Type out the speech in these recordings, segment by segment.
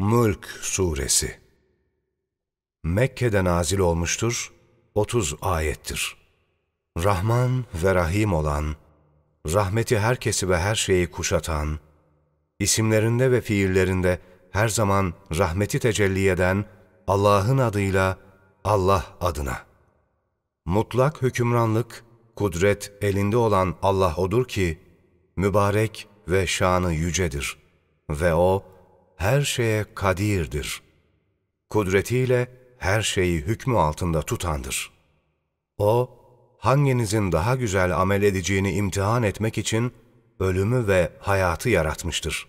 Mülk Suresi Mekke'de nazil olmuştur, 30 ayettir. Rahman ve Rahim olan, rahmeti herkesi ve her şeyi kuşatan, isimlerinde ve fiillerinde her zaman rahmeti tecelli eden Allah'ın adıyla Allah adına. Mutlak hükümranlık, kudret elinde olan Allah odur ki, mübarek ve şanı yücedir. Ve O, her şeye kadirdir. Kudretiyle her şeyi hükmü altında tutandır. O, hanginizin daha güzel amel edeceğini imtihan etmek için ölümü ve hayatı yaratmıştır.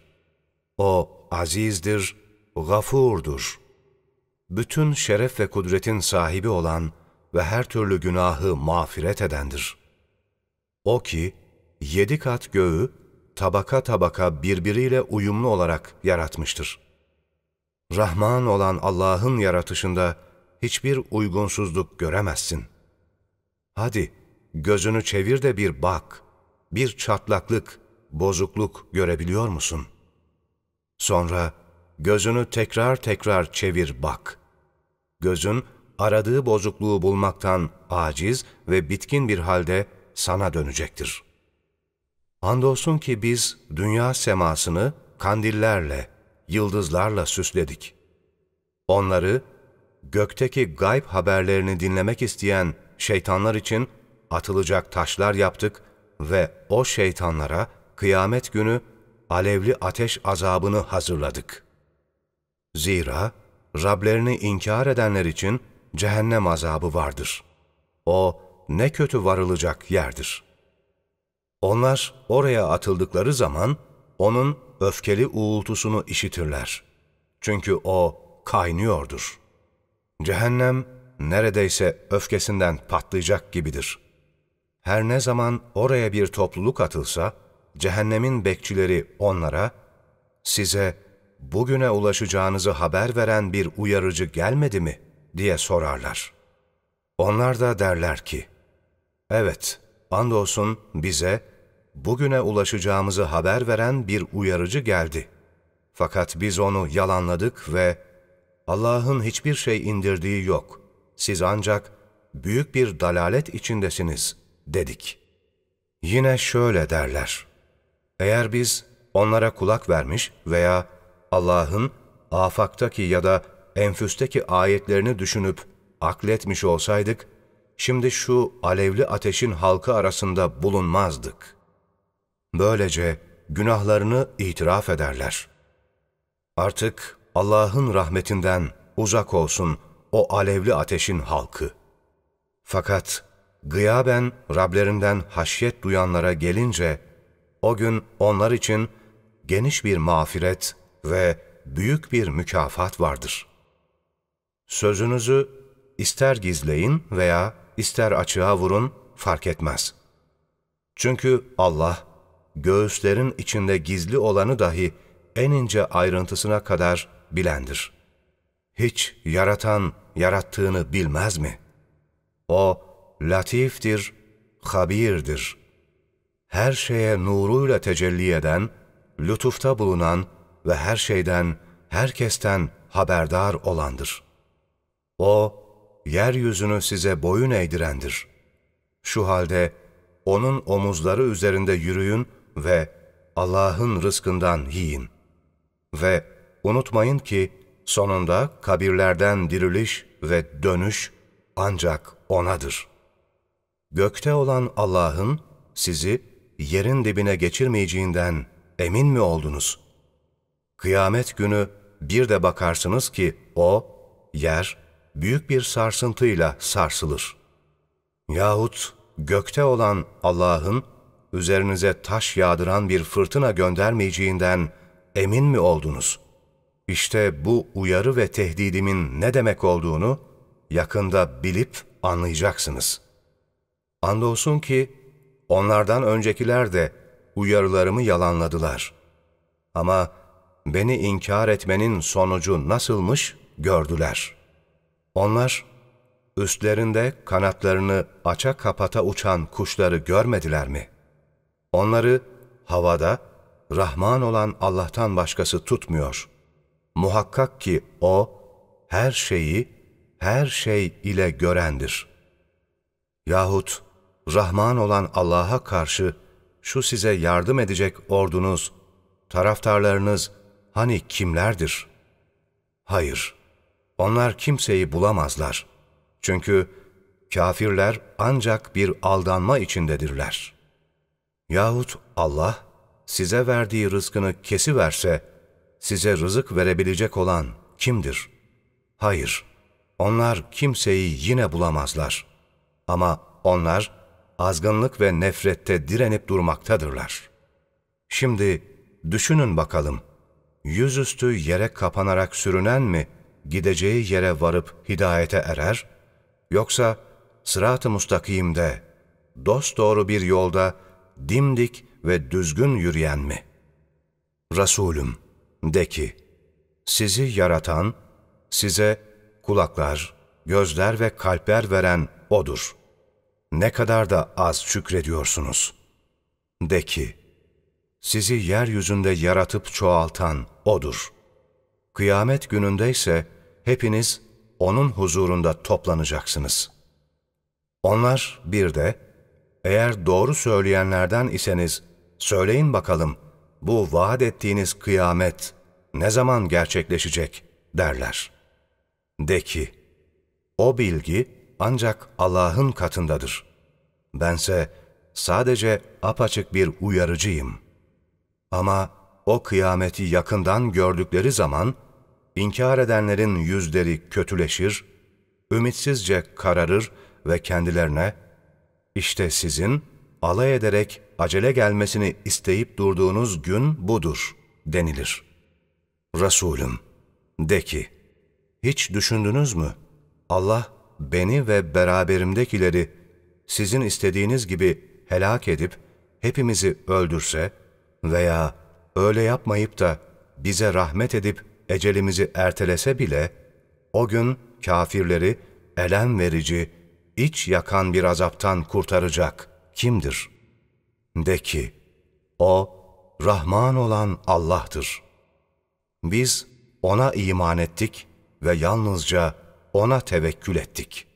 O, azizdir, gafurdur. Bütün şeref ve kudretin sahibi olan ve her türlü günahı mağfiret edendir. O ki, yedi kat göğü tabaka tabaka birbiriyle uyumlu olarak yaratmıştır. Rahman olan Allah'ın yaratışında hiçbir uygunsuzluk göremezsin. Hadi gözünü çevir de bir bak, bir çatlaklık, bozukluk görebiliyor musun? Sonra gözünü tekrar tekrar çevir bak. Gözün aradığı bozukluğu bulmaktan aciz ve bitkin bir halde sana dönecektir.'' Andolsun ki biz dünya semasını kandillerle, yıldızlarla süsledik. Onları gökteki gayb haberlerini dinlemek isteyen şeytanlar için atılacak taşlar yaptık ve o şeytanlara kıyamet günü alevli ateş azabını hazırladık. Zira Rablerini inkar edenler için cehennem azabı vardır. O ne kötü varılacak yerdir.'' Onlar oraya atıldıkları zaman onun öfkeli uğultusunu işitirler. Çünkü o kaynıyordur. Cehennem neredeyse öfkesinden patlayacak gibidir. Her ne zaman oraya bir topluluk atılsa, cehennemin bekçileri onlara, size bugüne ulaşacağınızı haber veren bir uyarıcı gelmedi mi diye sorarlar. Onlar da derler ki, evet, andolsun bize bugüne ulaşacağımızı haber veren bir uyarıcı geldi. Fakat biz onu yalanladık ve Allah'ın hiçbir şey indirdiği yok. Siz ancak büyük bir dalalet içindesiniz dedik. Yine şöyle derler. Eğer biz onlara kulak vermiş veya Allah'ın afaktaki ya da enfüsteki ayetlerini düşünüp akletmiş olsaydık, şimdi şu alevli ateşin halkı arasında bulunmazdık.'' Böylece günahlarını itiraf ederler. Artık Allah'ın rahmetinden uzak olsun o alevli ateşin halkı. Fakat gıyaben Rablerinden haşyet duyanlara gelince, o gün onlar için geniş bir mağfiret ve büyük bir mükafat vardır. Sözünüzü ister gizleyin veya ister açığa vurun fark etmez. Çünkü Allah, göğüslerin içinde gizli olanı dahi en ince ayrıntısına kadar bilendir. Hiç yaratan yarattığını bilmez mi? O latiftir, habirdir. Her şeye nuruyla tecelli eden, lütufta bulunan ve her şeyden, herkesten haberdar olandır. O, yeryüzünü size boyun eğdirendir. Şu halde, onun omuzları üzerinde yürüyün ve Allah'ın rızkından yiyin. Ve unutmayın ki sonunda kabirlerden diriliş ve dönüş ancak O'nadır. Gökte olan Allah'ın sizi yerin dibine geçirmeyeceğinden emin mi oldunuz? Kıyamet günü bir de bakarsınız ki o, yer, büyük bir sarsıntıyla sarsılır. Yahut gökte olan Allah'ın üzerinize taş yağdıran bir fırtına göndermeyeceğinden emin mi oldunuz? İşte bu uyarı ve tehdidimin ne demek olduğunu yakında bilip anlayacaksınız. Andolsun ki onlardan öncekiler de uyarılarımı yalanladılar. Ama beni inkar etmenin sonucu nasılmış gördüler. Onlar üstlerinde kanatlarını aça kapata uçan kuşları görmediler mi?'' Onları havada Rahman olan Allah'tan başkası tutmuyor. Muhakkak ki O, her şeyi, her şey ile görendir. Yahut, Rahman olan Allah'a karşı, şu size yardım edecek ordunuz, taraftarlarınız hani kimlerdir? Hayır, onlar kimseyi bulamazlar. Çünkü kafirler ancak bir aldanma içindedirler. Yahut Allah size verdiği rızkını kesiverse, size rızık verebilecek olan kimdir? Hayır, onlar kimseyi yine bulamazlar. Ama onlar azgınlık ve nefrette direnip durmaktadırlar. Şimdi düşünün bakalım, yüzüstü yere kapanarak sürünen mi gideceği yere varıp hidayete erer, yoksa sırat-ı mustakimde, dosdoğru bir yolda dimdik ve düzgün yürüyen mi? Resulüm, de ki, sizi yaratan, size kulaklar, gözler ve kalpler veren O'dur. Ne kadar da az şükrediyorsunuz. De ki, sizi yeryüzünde yaratıp çoğaltan O'dur. Kıyamet gününde ise hepiniz O'nun huzurunda toplanacaksınız. Onlar bir de, eğer doğru söyleyenlerden iseniz, söyleyin bakalım, bu vaat ettiğiniz kıyamet ne zaman gerçekleşecek derler. De ki, o bilgi ancak Allah'ın katındadır. Bense sadece apaçık bir uyarıcıyım. Ama o kıyameti yakından gördükleri zaman, inkar edenlerin yüzleri kötüleşir, ümitsizce kararır ve kendilerine, işte sizin alay ederek acele gelmesini isteyip durduğunuz gün budur denilir. Resulüm, de ki, hiç düşündünüz mü? Allah beni ve beraberimdekileri sizin istediğiniz gibi helak edip hepimizi öldürse veya öyle yapmayıp da bize rahmet edip ecelimizi ertelese bile o gün kafirleri elem verici, iç yakan bir azaptan kurtaracak kimdir? De ki, O, Rahman olan Allah'tır. Biz O'na iman ettik ve yalnızca O'na tevekkül ettik.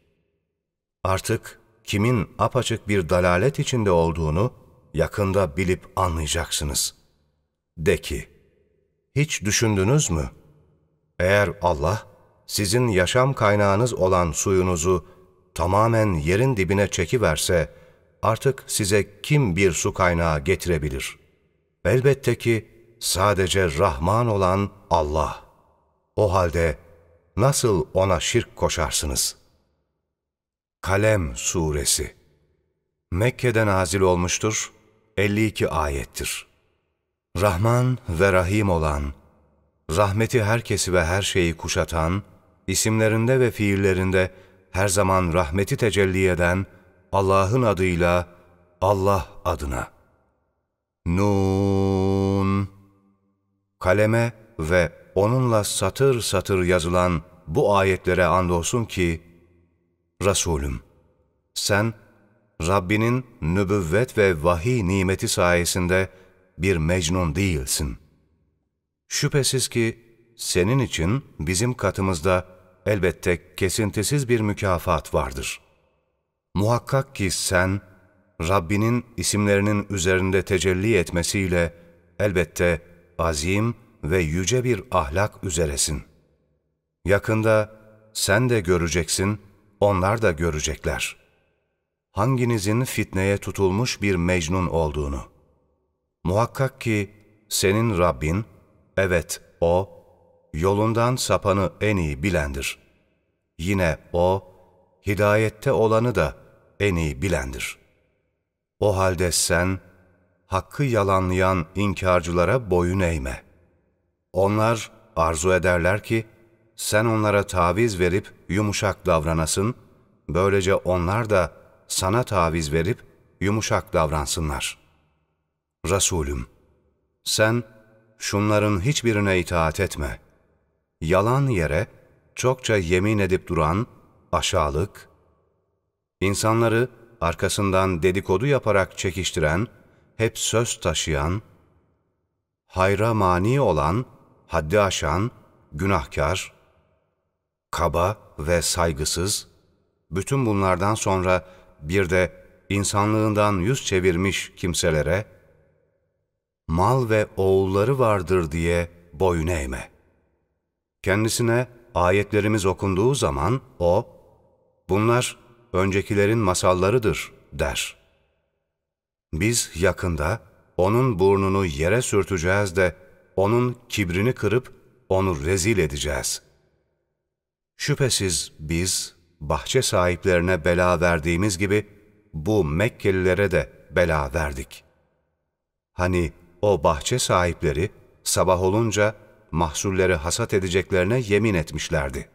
Artık kimin apaçık bir dalalet içinde olduğunu yakında bilip anlayacaksınız. De ki, hiç düşündünüz mü? Eğer Allah, sizin yaşam kaynağınız olan suyunuzu tamamen yerin dibine çekiverse, artık size kim bir su kaynağı getirebilir? Elbette ki sadece Rahman olan Allah. O halde nasıl ona şirk koşarsınız? Kalem Suresi Mekke'de nazil olmuştur, 52 ayettir. Rahman ve Rahim olan, rahmeti herkesi ve her şeyi kuşatan, isimlerinde ve fiillerinde her zaman rahmeti tecelli eden Allah'ın adıyla Allah adına. Nun Kaleme ve onunla satır satır yazılan bu ayetlere andolsun ki, Resulüm, sen Rabbinin nübüvvet ve vahiy nimeti sayesinde bir mecnun değilsin. Şüphesiz ki senin için bizim katımızda elbette kesintisiz bir mükafat vardır. Muhakkak ki sen, Rabbinin isimlerinin üzerinde tecelli etmesiyle elbette azim ve yüce bir ahlak üzeresin. Yakında sen de göreceksin, onlar da görecekler. Hanginizin fitneye tutulmuş bir mecnun olduğunu. Muhakkak ki senin Rabbin, evet O, yolundan sapanı en iyi bilendir. Yine O, hidayette olanı da en iyi bilendir. O halde sen, hakkı yalanlayan inkarcılara boyun eğme. Onlar arzu ederler ki, sen onlara taviz verip yumuşak davranasın, böylece onlar da sana taviz verip yumuşak davransınlar. Resulüm, sen şunların hiçbirine itaat etme. Yalan yere çokça yemin edip duran, aşağılık, insanları arkasından dedikodu yaparak çekiştiren, hep söz taşıyan, hayra mani olan, haddi aşan, günahkar, kaba ve saygısız, bütün bunlardan sonra bir de insanlığından yüz çevirmiş kimselere, mal ve oğulları vardır diye boyun eğme. Kendisine ayetlerimiz okunduğu zaman o, bunlar öncekilerin masallarıdır der. Biz yakında onun burnunu yere sürteceğiz de onun kibrini kırıp onu rezil edeceğiz. Şüphesiz biz bahçe sahiplerine bela verdiğimiz gibi bu Mekkelilere de bela verdik. Hani o bahçe sahipleri sabah olunca mahsulleri hasat edeceklerine yemin etmişlerdi.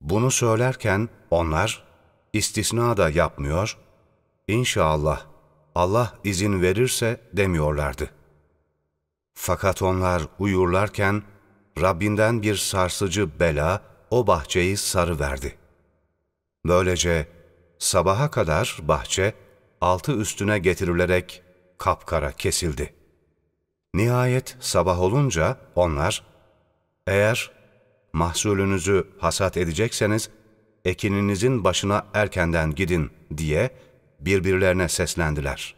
Bunu söylerken onlar istisna da yapmıyor, İnşallah Allah izin verirse demiyorlardı. Fakat onlar uyurlarken Rabbinden bir sarsıcı bela o bahçeyi sarı verdi. Böylece sabaha kadar bahçe altı üstüne getirilerek kapkara kesildi. Nihayet sabah olunca onlar, eğer mahsulünüzü hasat edecekseniz, ekininizin başına erkenden gidin diye birbirlerine seslendiler.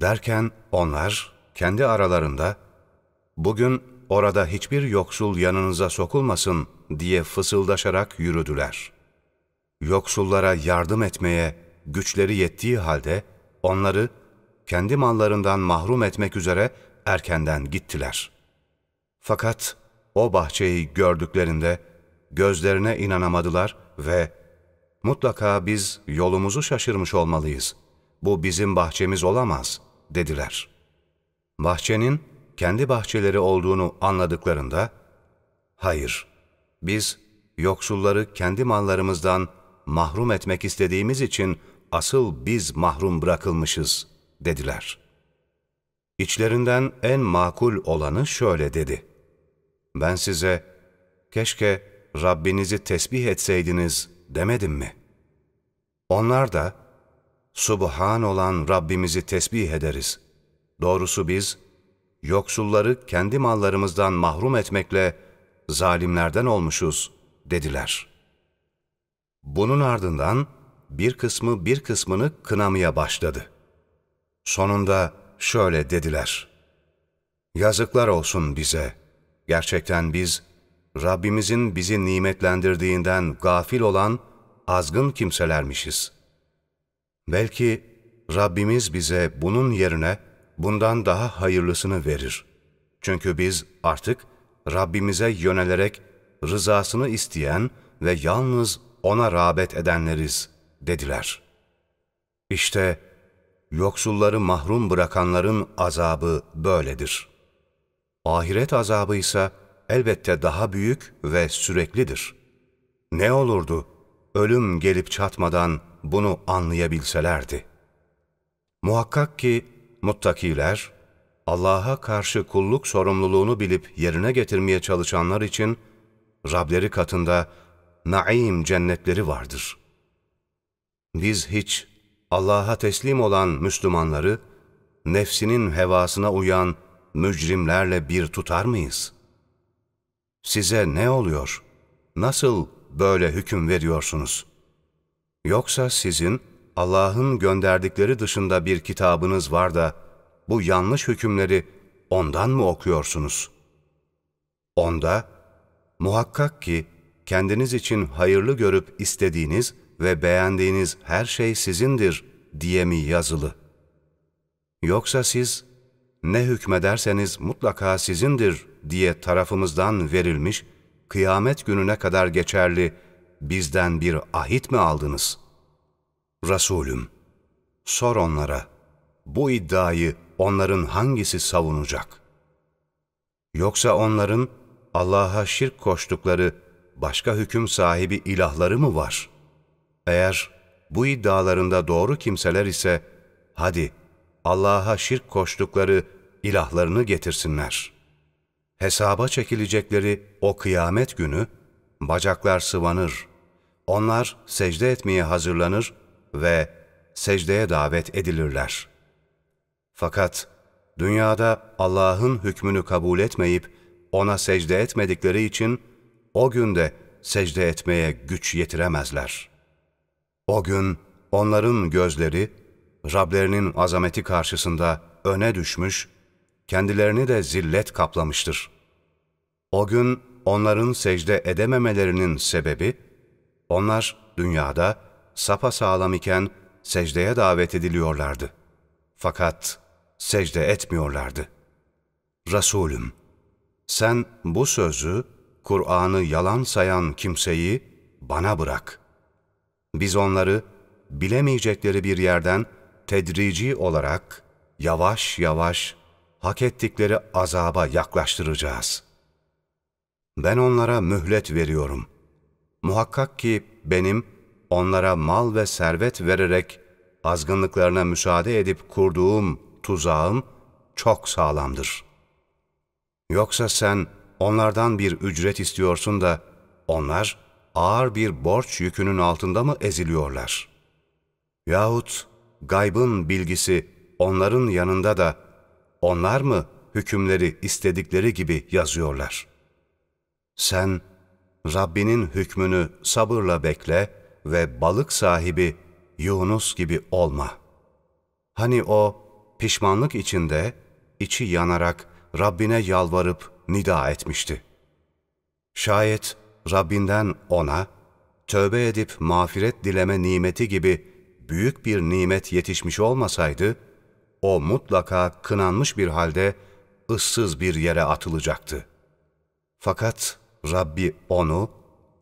Derken onlar kendi aralarında, bugün orada hiçbir yoksul yanınıza sokulmasın diye fısıldaşarak yürüdüler. Yoksullara yardım etmeye güçleri yettiği halde onları kendi mallarından mahrum etmek üzere erkenden gittiler. Fakat o bahçeyi gördüklerinde gözlerine inanamadılar ve mutlaka biz yolumuzu şaşırmış olmalıyız. Bu bizim bahçemiz olamaz dediler. Bahçenin kendi bahçeleri olduğunu anladıklarında, hayır, biz yoksulları kendi mallarımızdan mahrum etmek istediğimiz için asıl biz mahrum bırakılmışız dediler. İçlerinden en makul olanı şöyle dedi. Ben size keşke Rabbinizi tesbih etseydiniz demedim mi? Onlar da Subhan olan Rabbimizi tesbih ederiz. Doğrusu biz yoksulları kendi mallarımızdan mahrum etmekle zalimlerden olmuşuz dediler. Bunun ardından bir kısmı bir kısmını kınamaya başladı. Sonunda şöyle dediler. Yazıklar olsun bize. Gerçekten biz, Rabbimizin bizi nimetlendirdiğinden gafil olan azgın kimselermişiz. Belki Rabbimiz bize bunun yerine bundan daha hayırlısını verir. Çünkü biz artık Rabbimize yönelerek rızasını isteyen ve yalnız O'na rağbet edenleriz dediler. İşte yoksulları mahrum bırakanların azabı böyledir. Ahiret azabı ise elbette daha büyük ve süreklidir. Ne olurdu ölüm gelip çatmadan bunu anlayabilselerdi. Muhakkak ki muttakiler, Allah'a karşı kulluk sorumluluğunu bilip yerine getirmeye çalışanlar için Rableri katında naim cennetleri vardır. Biz hiç Allah'a teslim olan Müslümanları, nefsinin hevasına uyan mücrimlerle bir tutar mıyız? Size ne oluyor? Nasıl böyle hüküm veriyorsunuz? Yoksa sizin Allah'ın gönderdikleri dışında bir kitabınız var da bu yanlış hükümleri ondan mı okuyorsunuz? Onda muhakkak ki kendiniz için hayırlı görüp istediğiniz ve beğendiğiniz her şey sizindir diye mi yazılı? Yoksa siz ne hükmederseniz mutlaka sizindir diye tarafımızdan verilmiş, kıyamet gününe kadar geçerli bizden bir ahit mi aldınız? Resulüm, sor onlara, bu iddiayı onların hangisi savunacak? Yoksa onların Allah'a şirk koştukları başka hüküm sahibi ilahları mı var? Eğer bu iddialarında doğru kimseler ise, hadi Allah'a şirk koştukları ilahlarını getirsinler. Hesaba çekilecekleri o kıyamet günü, bacaklar sıvanır, onlar secde etmeye hazırlanır ve secdeye davet edilirler. Fakat dünyada Allah'ın hükmünü kabul etmeyip, ona secde etmedikleri için o günde secde etmeye güç yetiremezler. O gün onların gözleri Rablerinin azameti karşısında öne düşmüş, kendilerini de zillet kaplamıştır. O gün onların secde edememelerinin sebebi, onlar dünyada sapa sağlam iken secdeye davet ediliyorlardı. Fakat secde etmiyorlardı. Resulüm, sen bu sözü, Kur'an'ı yalan sayan kimseyi bana bırak. Biz onları bilemeyecekleri bir yerden tedrici olarak yavaş yavaş hak ettikleri azaba yaklaştıracağız. Ben onlara mühlet veriyorum. Muhakkak ki benim onlara mal ve servet vererek azgınlıklarına müsaade edip kurduğum tuzağım çok sağlamdır. Yoksa sen onlardan bir ücret istiyorsun da onlar ağır bir borç yükünün altında mı eziliyorlar? Yahut gaybın bilgisi onların yanında da onlar mı hükümleri istedikleri gibi yazıyorlar? Sen Rabbinin hükmünü sabırla bekle ve balık sahibi Yunus gibi olma. Hani o pişmanlık içinde, içi yanarak Rabbine yalvarıp nida etmişti. Şayet Rabbinden ona, tövbe edip mağfiret dileme nimeti gibi büyük bir nimet yetişmiş olmasaydı, o mutlaka kınanmış bir halde ıssız bir yere atılacaktı. Fakat Rabbi onu,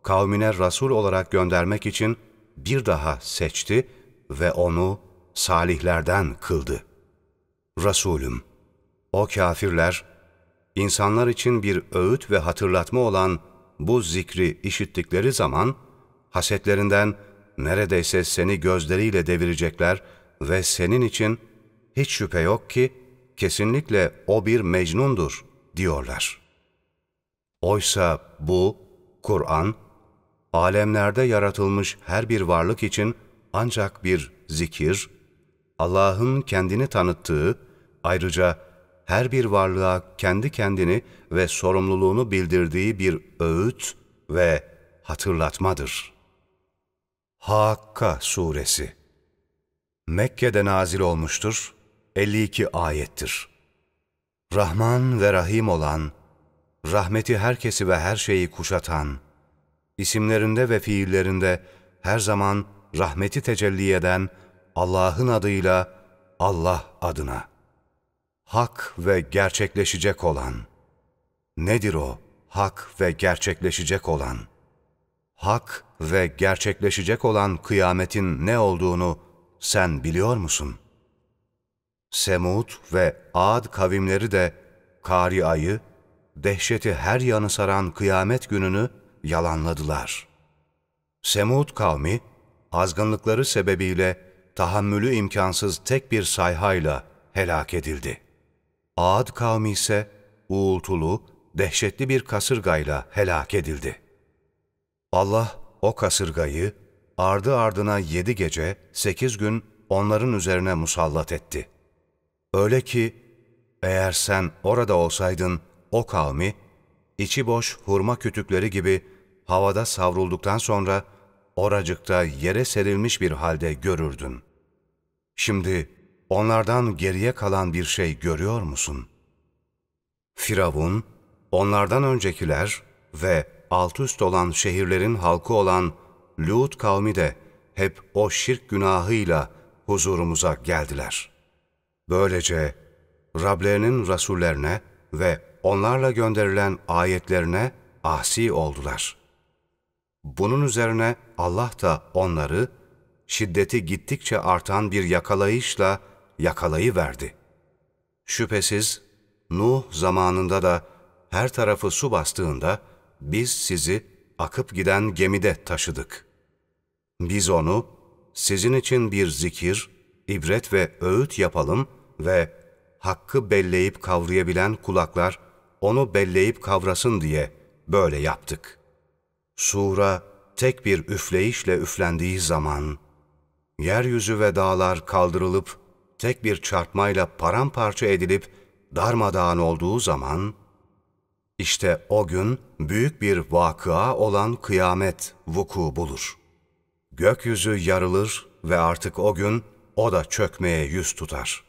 kavmine Resul olarak göndermek için bir daha seçti ve onu salihlerden kıldı. Resulüm, o kafirler, insanlar için bir öğüt ve hatırlatma olan bu zikri işittikleri zaman, hasetlerinden neredeyse seni gözleriyle devirecekler ve senin için hiç şüphe yok ki kesinlikle o bir mecnundur diyorlar. Oysa bu, Kur'an, alemlerde yaratılmış her bir varlık için ancak bir zikir, Allah'ın kendini tanıttığı, ayrıca her bir varlığa kendi kendini ve sorumluluğunu bildirdiği bir öğüt ve hatırlatmadır. Hakka Suresi Mekke'de nazil olmuştur, 52 ayettir. Rahman ve Rahim olan, rahmeti herkesi ve her şeyi kuşatan, isimlerinde ve fiillerinde her zaman rahmeti tecelli eden Allah'ın adıyla Allah adına. Hak ve gerçekleşecek olan. Nedir o hak ve gerçekleşecek olan? Hak ve gerçekleşecek olan kıyametin ne olduğunu sen biliyor musun? Semud ve Ad kavimleri de Kari ayı, dehşeti her yanı saran kıyamet gününü yalanladılar. Semud kavmi, azgınlıkları sebebiyle tahammülü imkansız tek bir sayhayla helak edildi. Ad kavmi ise uğultulu, dehşetli bir kasırgayla helak edildi. Allah o kasırgayı ardı ardına yedi gece, sekiz gün onların üzerine musallat etti. Öyle ki eğer sen orada olsaydın o kavmi, içi boş hurma kütükleri gibi havada savrulduktan sonra oracıkta yere serilmiş bir halde görürdün. Şimdi onlardan geriye kalan bir şey görüyor musun? Firavun, onlardan öncekiler ve alt üst olan şehirlerin halkı olan Lut kavmi de hep o şirk günahıyla huzurumuza geldiler. Böylece Rablerinin rasullerine ve onlarla gönderilen ayetlerine asi oldular. Bunun üzerine Allah da onları şiddeti gittikçe artan bir yakalayışla yakalayıverdi. Şüphesiz Nuh zamanında da her tarafı su bastığında biz sizi akıp giden gemide taşıdık. Biz onu sizin için bir zikir, ibret ve öğüt yapalım ve hakkı belleyip kavrayabilen kulaklar onu belleyip kavrasın diye böyle yaptık. Sura tek bir üfleyişle üflendiği zaman, yeryüzü ve dağlar kaldırılıp tek bir çarpmayla paramparça edilip darmadağın olduğu zaman, İşte o gün büyük bir vakıa olan kıyamet vuku bulur. Gökyüzü yarılır ve artık o gün o da çökmeye yüz tutar.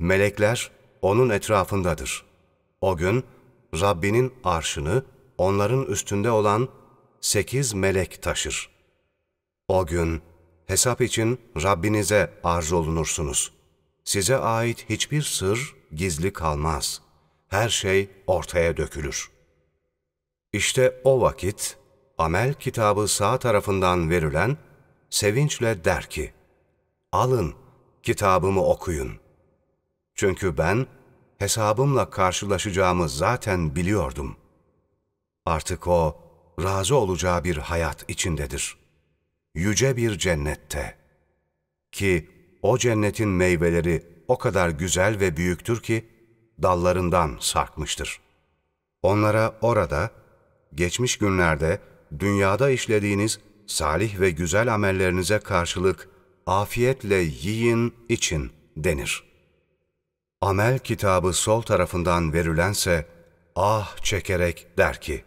Melekler onun etrafındadır. O gün Rabbinin arşını onların üstünde olan sekiz melek taşır. O gün hesap için Rabbinize arz olunursunuz. Size ait hiçbir sır gizli kalmaz. Her şey ortaya dökülür. İşte o vakit amel kitabı sağ tarafından verilen sevinçle der ki, Alın, kitabımı okuyun. Çünkü ben hesabımla karşılaşacağımı zaten biliyordum. Artık o, razı olacağı bir hayat içindedir. Yüce bir cennette. Ki o cennetin meyveleri o kadar güzel ve büyüktür ki, dallarından sarkmıştır. Onlara orada, geçmiş günlerde, dünyada işlediğiniz salih ve güzel amellerinize karşılık afiyetle yiyin, için denir. Amel kitabı sol tarafından verilense, ah çekerek der ki,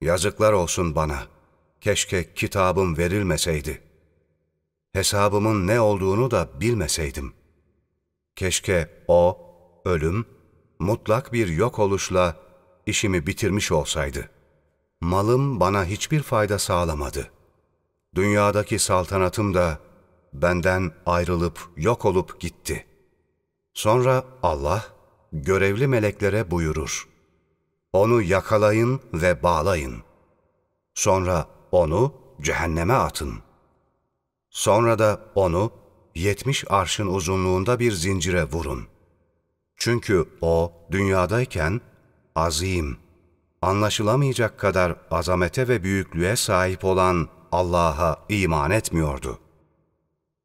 Yazıklar olsun bana, keşke kitabım verilmeseydi. Hesabımın ne olduğunu da bilmeseydim. Keşke o, ölüm, mutlak bir yok oluşla işimi bitirmiş olsaydı. Malım bana hiçbir fayda sağlamadı. Dünyadaki saltanatım da benden ayrılıp yok olup gitti. Sonra Allah görevli meleklere buyurur. Onu yakalayın ve bağlayın. Sonra onu cehenneme atın. Sonra da onu yetmiş arşın uzunluğunda bir zincire vurun. Çünkü o dünyadayken azim, anlaşılamayacak kadar azamete ve büyüklüğe sahip olan Allah'a iman etmiyordu.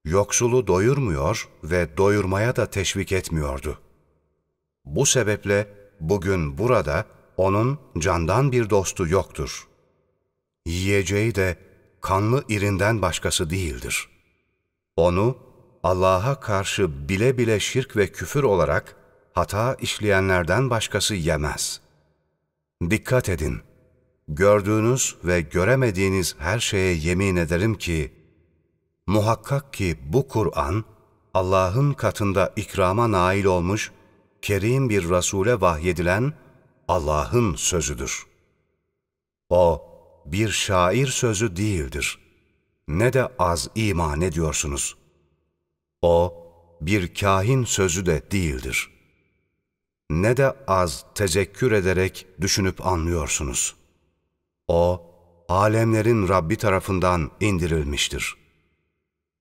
Yoksulu doyurmuyor ve doyurmaya da teşvik etmiyordu. Bu sebeple bugün burada onun candan bir dostu yoktur. Yiyeceği de kanlı irinden başkası değildir. Onu Allah'a karşı bile bile şirk ve küfür olarak hata işleyenlerden başkası yemez. Dikkat edin! Gördüğünüz ve göremediğiniz her şeye yemin ederim ki, muhakkak ki bu Kur'an, Allah'ın katında ikrama nail olmuş, kerim bir Rasule vahyedilen Allah'ın sözüdür. O, bir şair sözü değildir. Ne de az iman ediyorsunuz. O, bir kahin sözü de değildir.'' ne de az tezekkür ederek düşünüp anlıyorsunuz. O, alemlerin Rabbi tarafından indirilmiştir.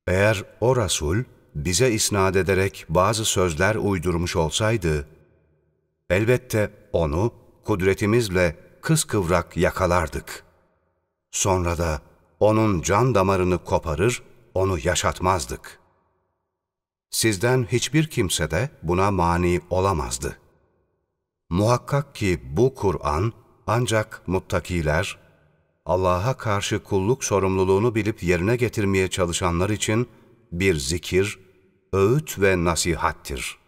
Eğer o Resul bize isnat ederek bazı sözler uydurmuş olsaydı, elbette onu kudretimizle kıskıvrak yakalardık. Sonra da onun can damarını koparır, onu yaşatmazdık. Sizden hiçbir kimse de buna mani olamazdı.'' Muhakkak ki bu Kur'an ancak muttakiler, Allah'a karşı kulluk sorumluluğunu bilip yerine getirmeye çalışanlar için bir zikir, öğüt ve nasihattir.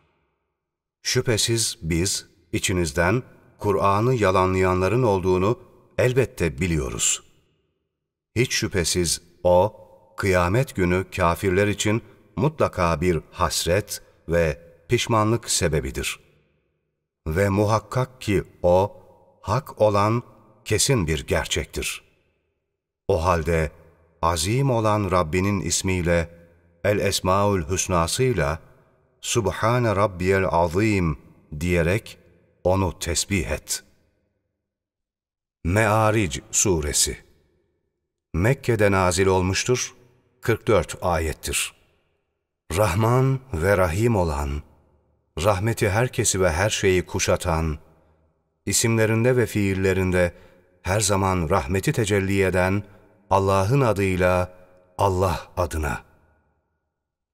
Şüphesiz biz içinizden Kur'an'ı yalanlayanların olduğunu elbette biliyoruz. Hiç şüphesiz o, kıyamet günü kafirler için mutlaka bir hasret ve pişmanlık sebebidir.'' ve muhakkak ki O, hak olan kesin bir gerçektir. O halde azim olan Rabbinin ismiyle, El-Esmaül Hüsnasıyla, Subhane Rabbiyel Azim diyerek onu tesbih et. Me'aric Suresi Mekke'de nazil olmuştur, 44 ayettir. Rahman ve Rahim olan, rahmeti herkesi ve her şeyi kuşatan, isimlerinde ve fiillerinde her zaman rahmeti tecelli eden Allah'ın adıyla Allah adına.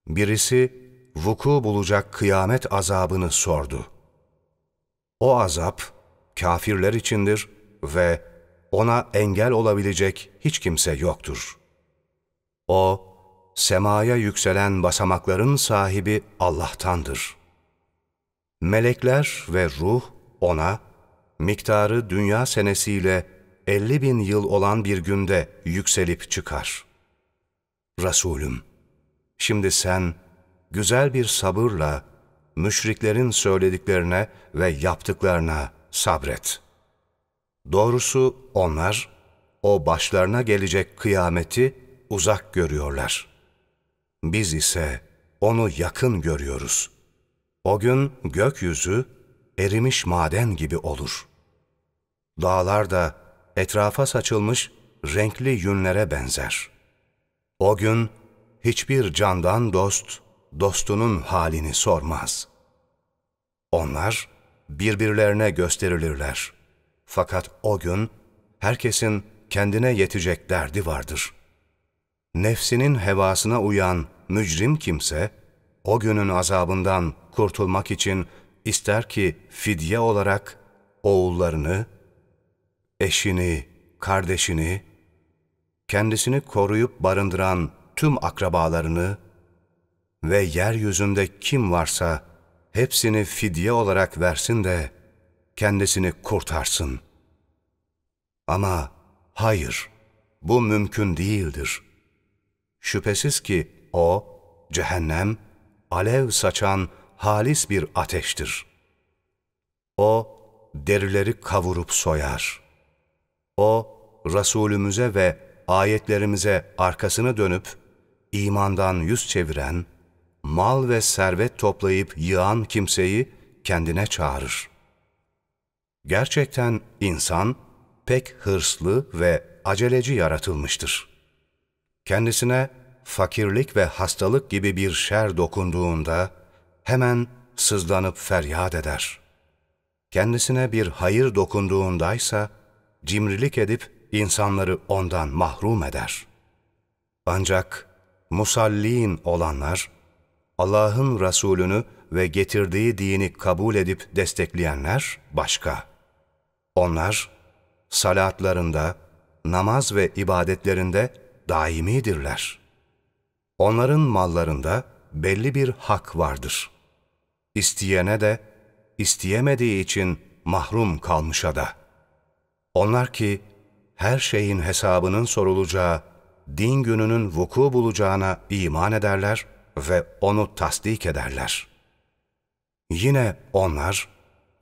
Birisi vuku bulacak kıyamet azabını sordu. O azap kafirler içindir ve ona engel olabilecek hiç kimse yoktur. O, semaya yükselen basamakların sahibi Allah'tandır.'' Melekler ve ruh ona miktarı dünya senesiyle 50 bin yıl olan bir günde yükselip çıkar. Resulüm, şimdi sen güzel bir sabırla müşriklerin söylediklerine ve yaptıklarına sabret. Doğrusu onlar, o başlarına gelecek kıyameti uzak görüyorlar. Biz ise onu yakın görüyoruz. O gün gökyüzü erimiş maden gibi olur. Dağlar da etrafa saçılmış renkli yünlere benzer. O gün hiçbir candan dost, dostunun halini sormaz. Onlar birbirlerine gösterilirler. Fakat o gün herkesin kendine yetecek derdi vardır. Nefsinin hevasına uyan mücrim kimse, o günün azabından kurtulmak için ister ki fidye olarak oğullarını, eşini, kardeşini, kendisini koruyup barındıran tüm akrabalarını ve yeryüzünde kim varsa hepsini fidye olarak versin de kendisini kurtarsın. Ama hayır, bu mümkün değildir. Şüphesiz ki o, cehennem, alev saçan halis bir ateştir. O, derileri kavurup soyar. O, Resulümüze ve ayetlerimize arkasını dönüp, imandan yüz çeviren, mal ve servet toplayıp yığan kimseyi kendine çağırır. Gerçekten insan pek hırslı ve aceleci yaratılmıştır. Kendisine fakirlik ve hastalık gibi bir şer dokunduğunda hemen sızlanıp feryat eder. Kendisine bir hayır dokunduğundaysa cimrilik edip insanları ondan mahrum eder. Ancak musallin olanlar, Allah'ın Resulünü ve getirdiği dini kabul edip destekleyenler başka. Onlar, salatlarında, namaz ve ibadetlerinde daimidirler. Onların mallarında belli bir hak vardır. İsteyene de, isteyemediği için mahrum kalmışa da. Onlar ki, her şeyin hesabının sorulacağı, din gününün vuku bulacağına iman ederler ve onu tasdik ederler. Yine onlar,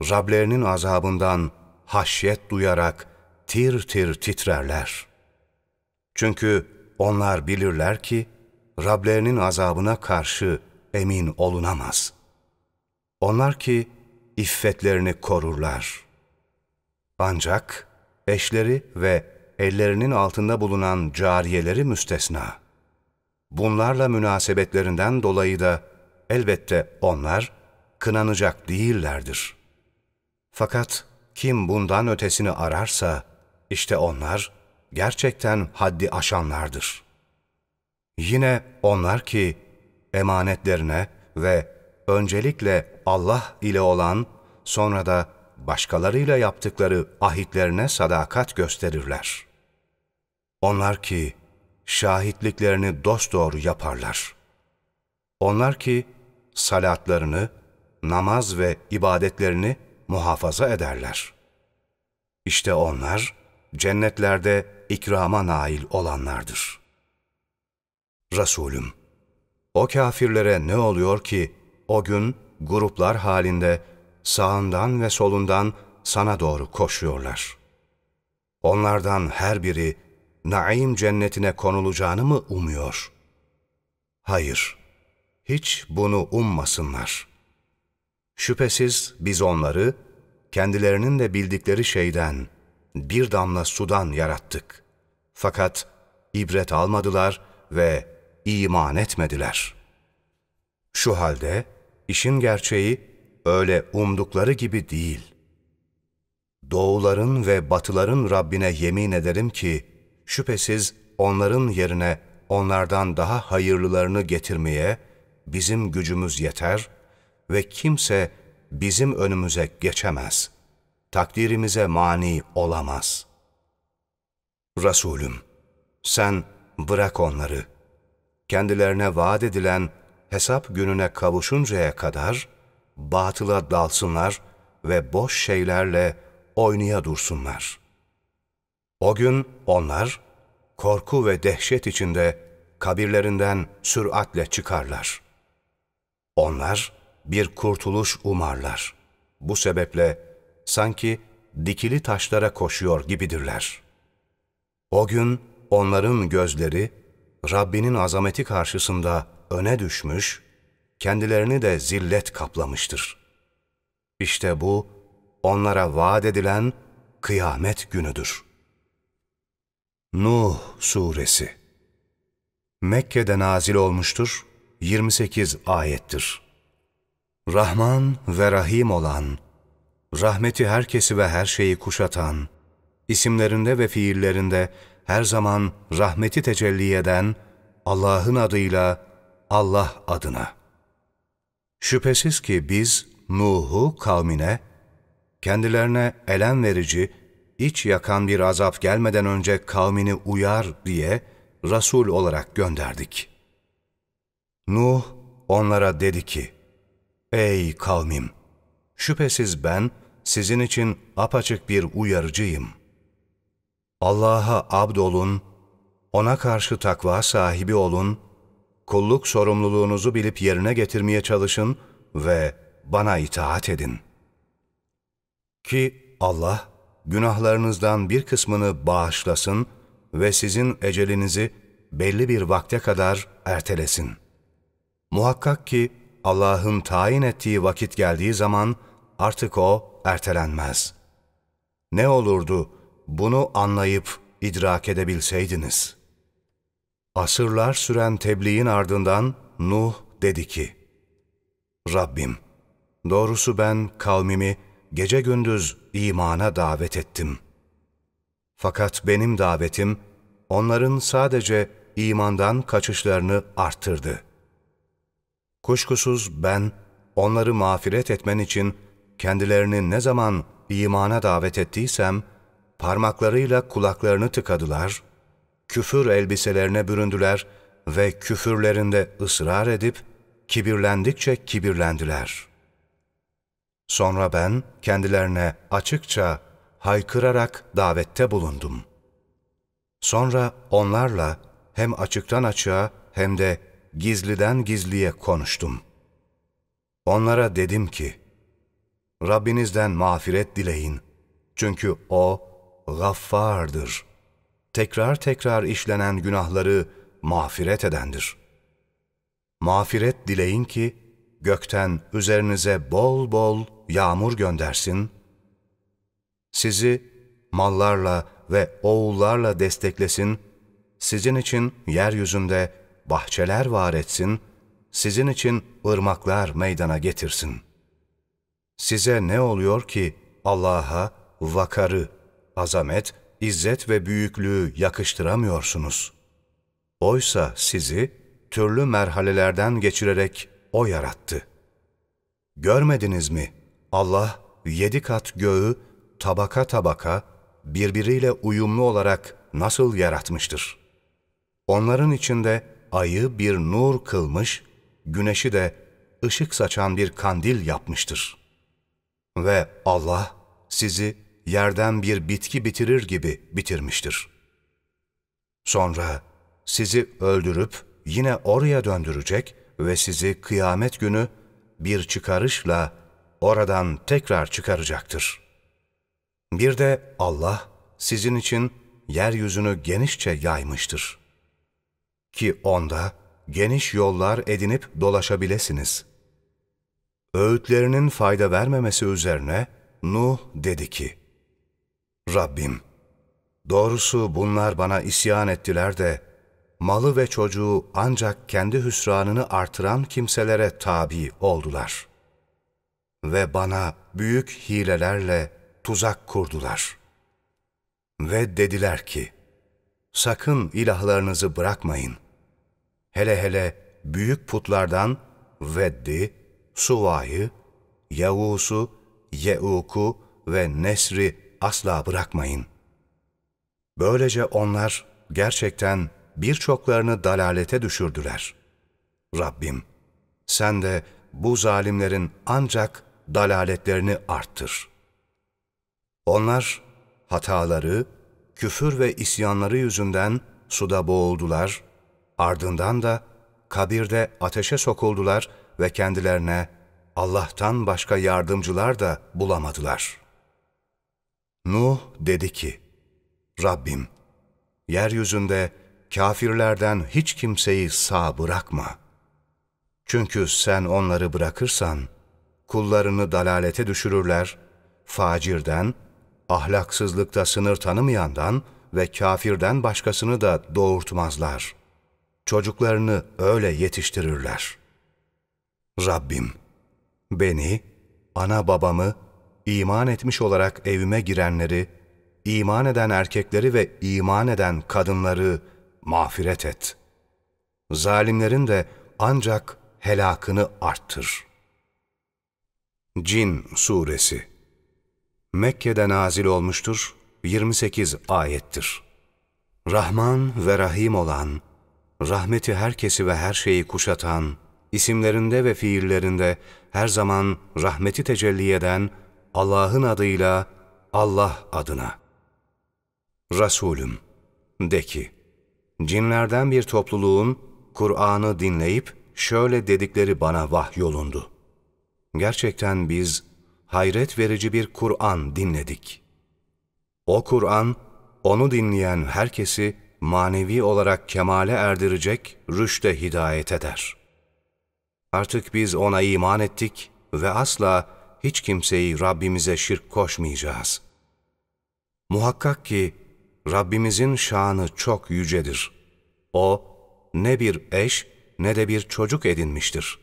Rablerinin azabından haşyet duyarak tir tir titrerler. Çünkü onlar bilirler ki, Rablerinin azabına karşı emin olunamaz. Onlar ki, iffetlerini korurlar. Ancak eşleri ve ellerinin altında bulunan cariyeleri müstesna. Bunlarla münasebetlerinden dolayı da elbette onlar kınanacak değillerdir. Fakat kim bundan ötesini ararsa, işte onlar gerçekten haddi aşanlardır. Yine onlar ki emanetlerine ve öncelikle Allah ile olan, sonra da başkalarıyla yaptıkları ahitlerine sadakat gösterirler. Onlar ki şahitliklerini dosdoğru yaparlar. Onlar ki salatlarını, namaz ve ibadetlerini muhafaza ederler. İşte onlar cennetlerde ikrama nail olanlardır. Resulüm, o kafirlere ne oluyor ki o gün gruplar halinde sağından ve solundan sana doğru koşuyorlar. Onlardan her biri naim cennetine konulacağını mı umuyor? Hayır, hiç bunu ummasınlar. Şüphesiz biz onları, kendilerinin de bildikleri şeyden, bir damla sudan yarattık. Fakat ibret almadılar ve iman etmediler. Şu halde işin gerçeği öyle umdukları gibi değil. Doğuların ve batıların Rabbine yemin ederim ki, şüphesiz onların yerine onlardan daha hayırlılarını getirmeye bizim gücümüz yeter ve kimse bizim önümüze geçemez. Takdirimize mani olamaz. Resulüm, sen bırak onları. Kendilerine vaat edilen hesap gününe kavuşuncaya kadar, batıla dalsınlar ve boş şeylerle oynaya dursunlar. O gün onlar korku ve dehşet içinde kabirlerinden süratle çıkarlar. Onlar bir kurtuluş umarlar. Bu sebeple sanki dikili taşlara koşuyor gibidirler. O gün onların gözleri Rabbinin azameti karşısında öne düşmüş, kendilerini de zillet kaplamıştır. İşte bu onlara vaat edilen kıyamet günüdür. Nuh Suresi Mekke'de nazil olmuştur, 28 ayettir. Rahman ve Rahim olan, rahmeti herkesi ve her şeyi kuşatan, isimlerinde ve fiillerinde her zaman rahmeti tecelli eden Allah'ın adıyla Allah adına. Şüphesiz ki biz Nuh'u kavmine, kendilerine elem verici, iç yakan bir azap gelmeden önce kavmini uyar diye Resul olarak gönderdik. Nuh onlara dedi ki, Ey kavmim! Şüphesiz ben sizin için apaçık bir uyarıcıyım. Allah'a abd olun, ona karşı takva sahibi olun, kulluk sorumluluğunuzu bilip yerine getirmeye çalışın ve bana itaat edin. Ki Allah günahlarınızdan bir kısmını bağışlasın ve sizin ecelinizi belli bir vakte kadar ertelesin. Muhakkak ki Allah'ın tayin ettiği vakit geldiği zaman artık o ertelenmez. Ne olurdu bunu anlayıp idrak edebilseydiniz? Asırlar süren tebliğin ardından Nuh dedi ki, Rabbim, doğrusu ben kavmimi gece gündüz imana davet ettim. Fakat benim davetim, onların sadece imandan kaçışlarını arttırdı. Kuşkusuz ben, onları mağfiret etmen için kendilerini ne zaman imana davet ettiysem, parmaklarıyla kulaklarını tıkadılar, küfür elbiselerine büründüler ve küfürlerinde ısrar edip, kibirlendikçe kibirlendiler. Sonra ben kendilerine açıkça haykırarak davette bulundum. Sonra onlarla hem açıktan açığa hem de gizliden gizliye konuştum. Onlara dedim ki, Rabbinizden mağfiret dileyin. Çünkü O gaffardır. Tekrar tekrar işlenen günahları mağfiret edendir. Mağfiret dileyin ki, gökten üzerinize bol bol yağmur göndersin, sizi mallarla ve oğullarla desteklesin, sizin için yeryüzünde bahçeler var etsin, sizin için ırmaklar meydana getirsin. Size ne oluyor ki Allah'a vakarı, azamet, izzet ve büyüklüğü yakıştıramıyorsunuz? Oysa sizi türlü merhalelerden geçirerek O yarattı. Görmediniz mi? Allah yedi kat göğü tabaka tabaka birbiriyle uyumlu olarak nasıl yaratmıştır? Onların içinde ayı bir nur kılmış, güneşi de ışık saçan bir kandil yapmıştır. Ve Allah sizi yerden bir bitki bitirir gibi bitirmiştir. Sonra sizi öldürüp yine oraya döndürecek ve sizi kıyamet günü bir çıkarışla oradan tekrar çıkaracaktır. Bir de Allah sizin için yeryüzünü genişçe yaymıştır. Ki onda geniş yollar edinip dolaşabilesiniz. Öğütlerinin fayda vermemesi üzerine Nuh dedi ki, Rabbim, doğrusu bunlar bana isyan ettiler de, malı ve çocuğu ancak kendi hüsranını artıran kimselere tabi oldular. Ve bana büyük hilelerle tuzak kurdular. Ve dediler ki, sakın ilahlarınızı bırakmayın. Hele hele büyük putlardan Veddi, Suva'yı, Yavus'u, Ye'uk'u ve Nesri asla bırakmayın. Böylece onlar gerçekten birçoklarını dalalete düşürdüler. Rabbim, sen de bu zalimlerin ancak dalaletlerini arttır.'' Onlar hataları, küfür ve isyanları yüzünden suda boğuldular, ardından da kabirde ateşe sokuldular ve kendilerine Allah'tan başka yardımcılar da bulamadılar. Nuh dedi ki, Rabbim, yeryüzünde kafirlerden hiç kimseyi sağ bırakma. Çünkü sen onları bırakırsan, kullarını dalalete düşürürler, facirden, ahlaksızlıkta sınır tanımayandan ve kafirden başkasını da doğurtmazlar. Çocuklarını öyle yetiştirirler. Rabbim, beni, ana babamı, iman etmiş olarak evime girenleri, iman eden erkekleri ve iman eden kadınları mağfiret et. Zalimlerin de ancak helakını arttır. Cin Suresi Mekke'de nazil olmuştur, 28 ayettir. Rahman ve Rahim olan, rahmeti herkesi ve her şeyi kuşatan, isimlerinde ve fiillerinde her zaman rahmeti tecelli eden Allah'ın adıyla Allah adına. Resulüm, de ki, cinlerden bir topluluğun Kur'an'ı dinleyip şöyle dedikleri bana vahyolundu. Gerçekten biz hayret verici bir Kur'an dinledik. O Kur'an, onu dinleyen herkesi manevi olarak kemale erdirecek, rüşte hidayet eder. Artık biz ona iman ettik ve asla hiç kimseyi Rabbimize şirk koşmayacağız. Muhakkak ki Rabbimizin şanı çok yücedir. O ne bir eş ne de bir çocuk edinmiştir.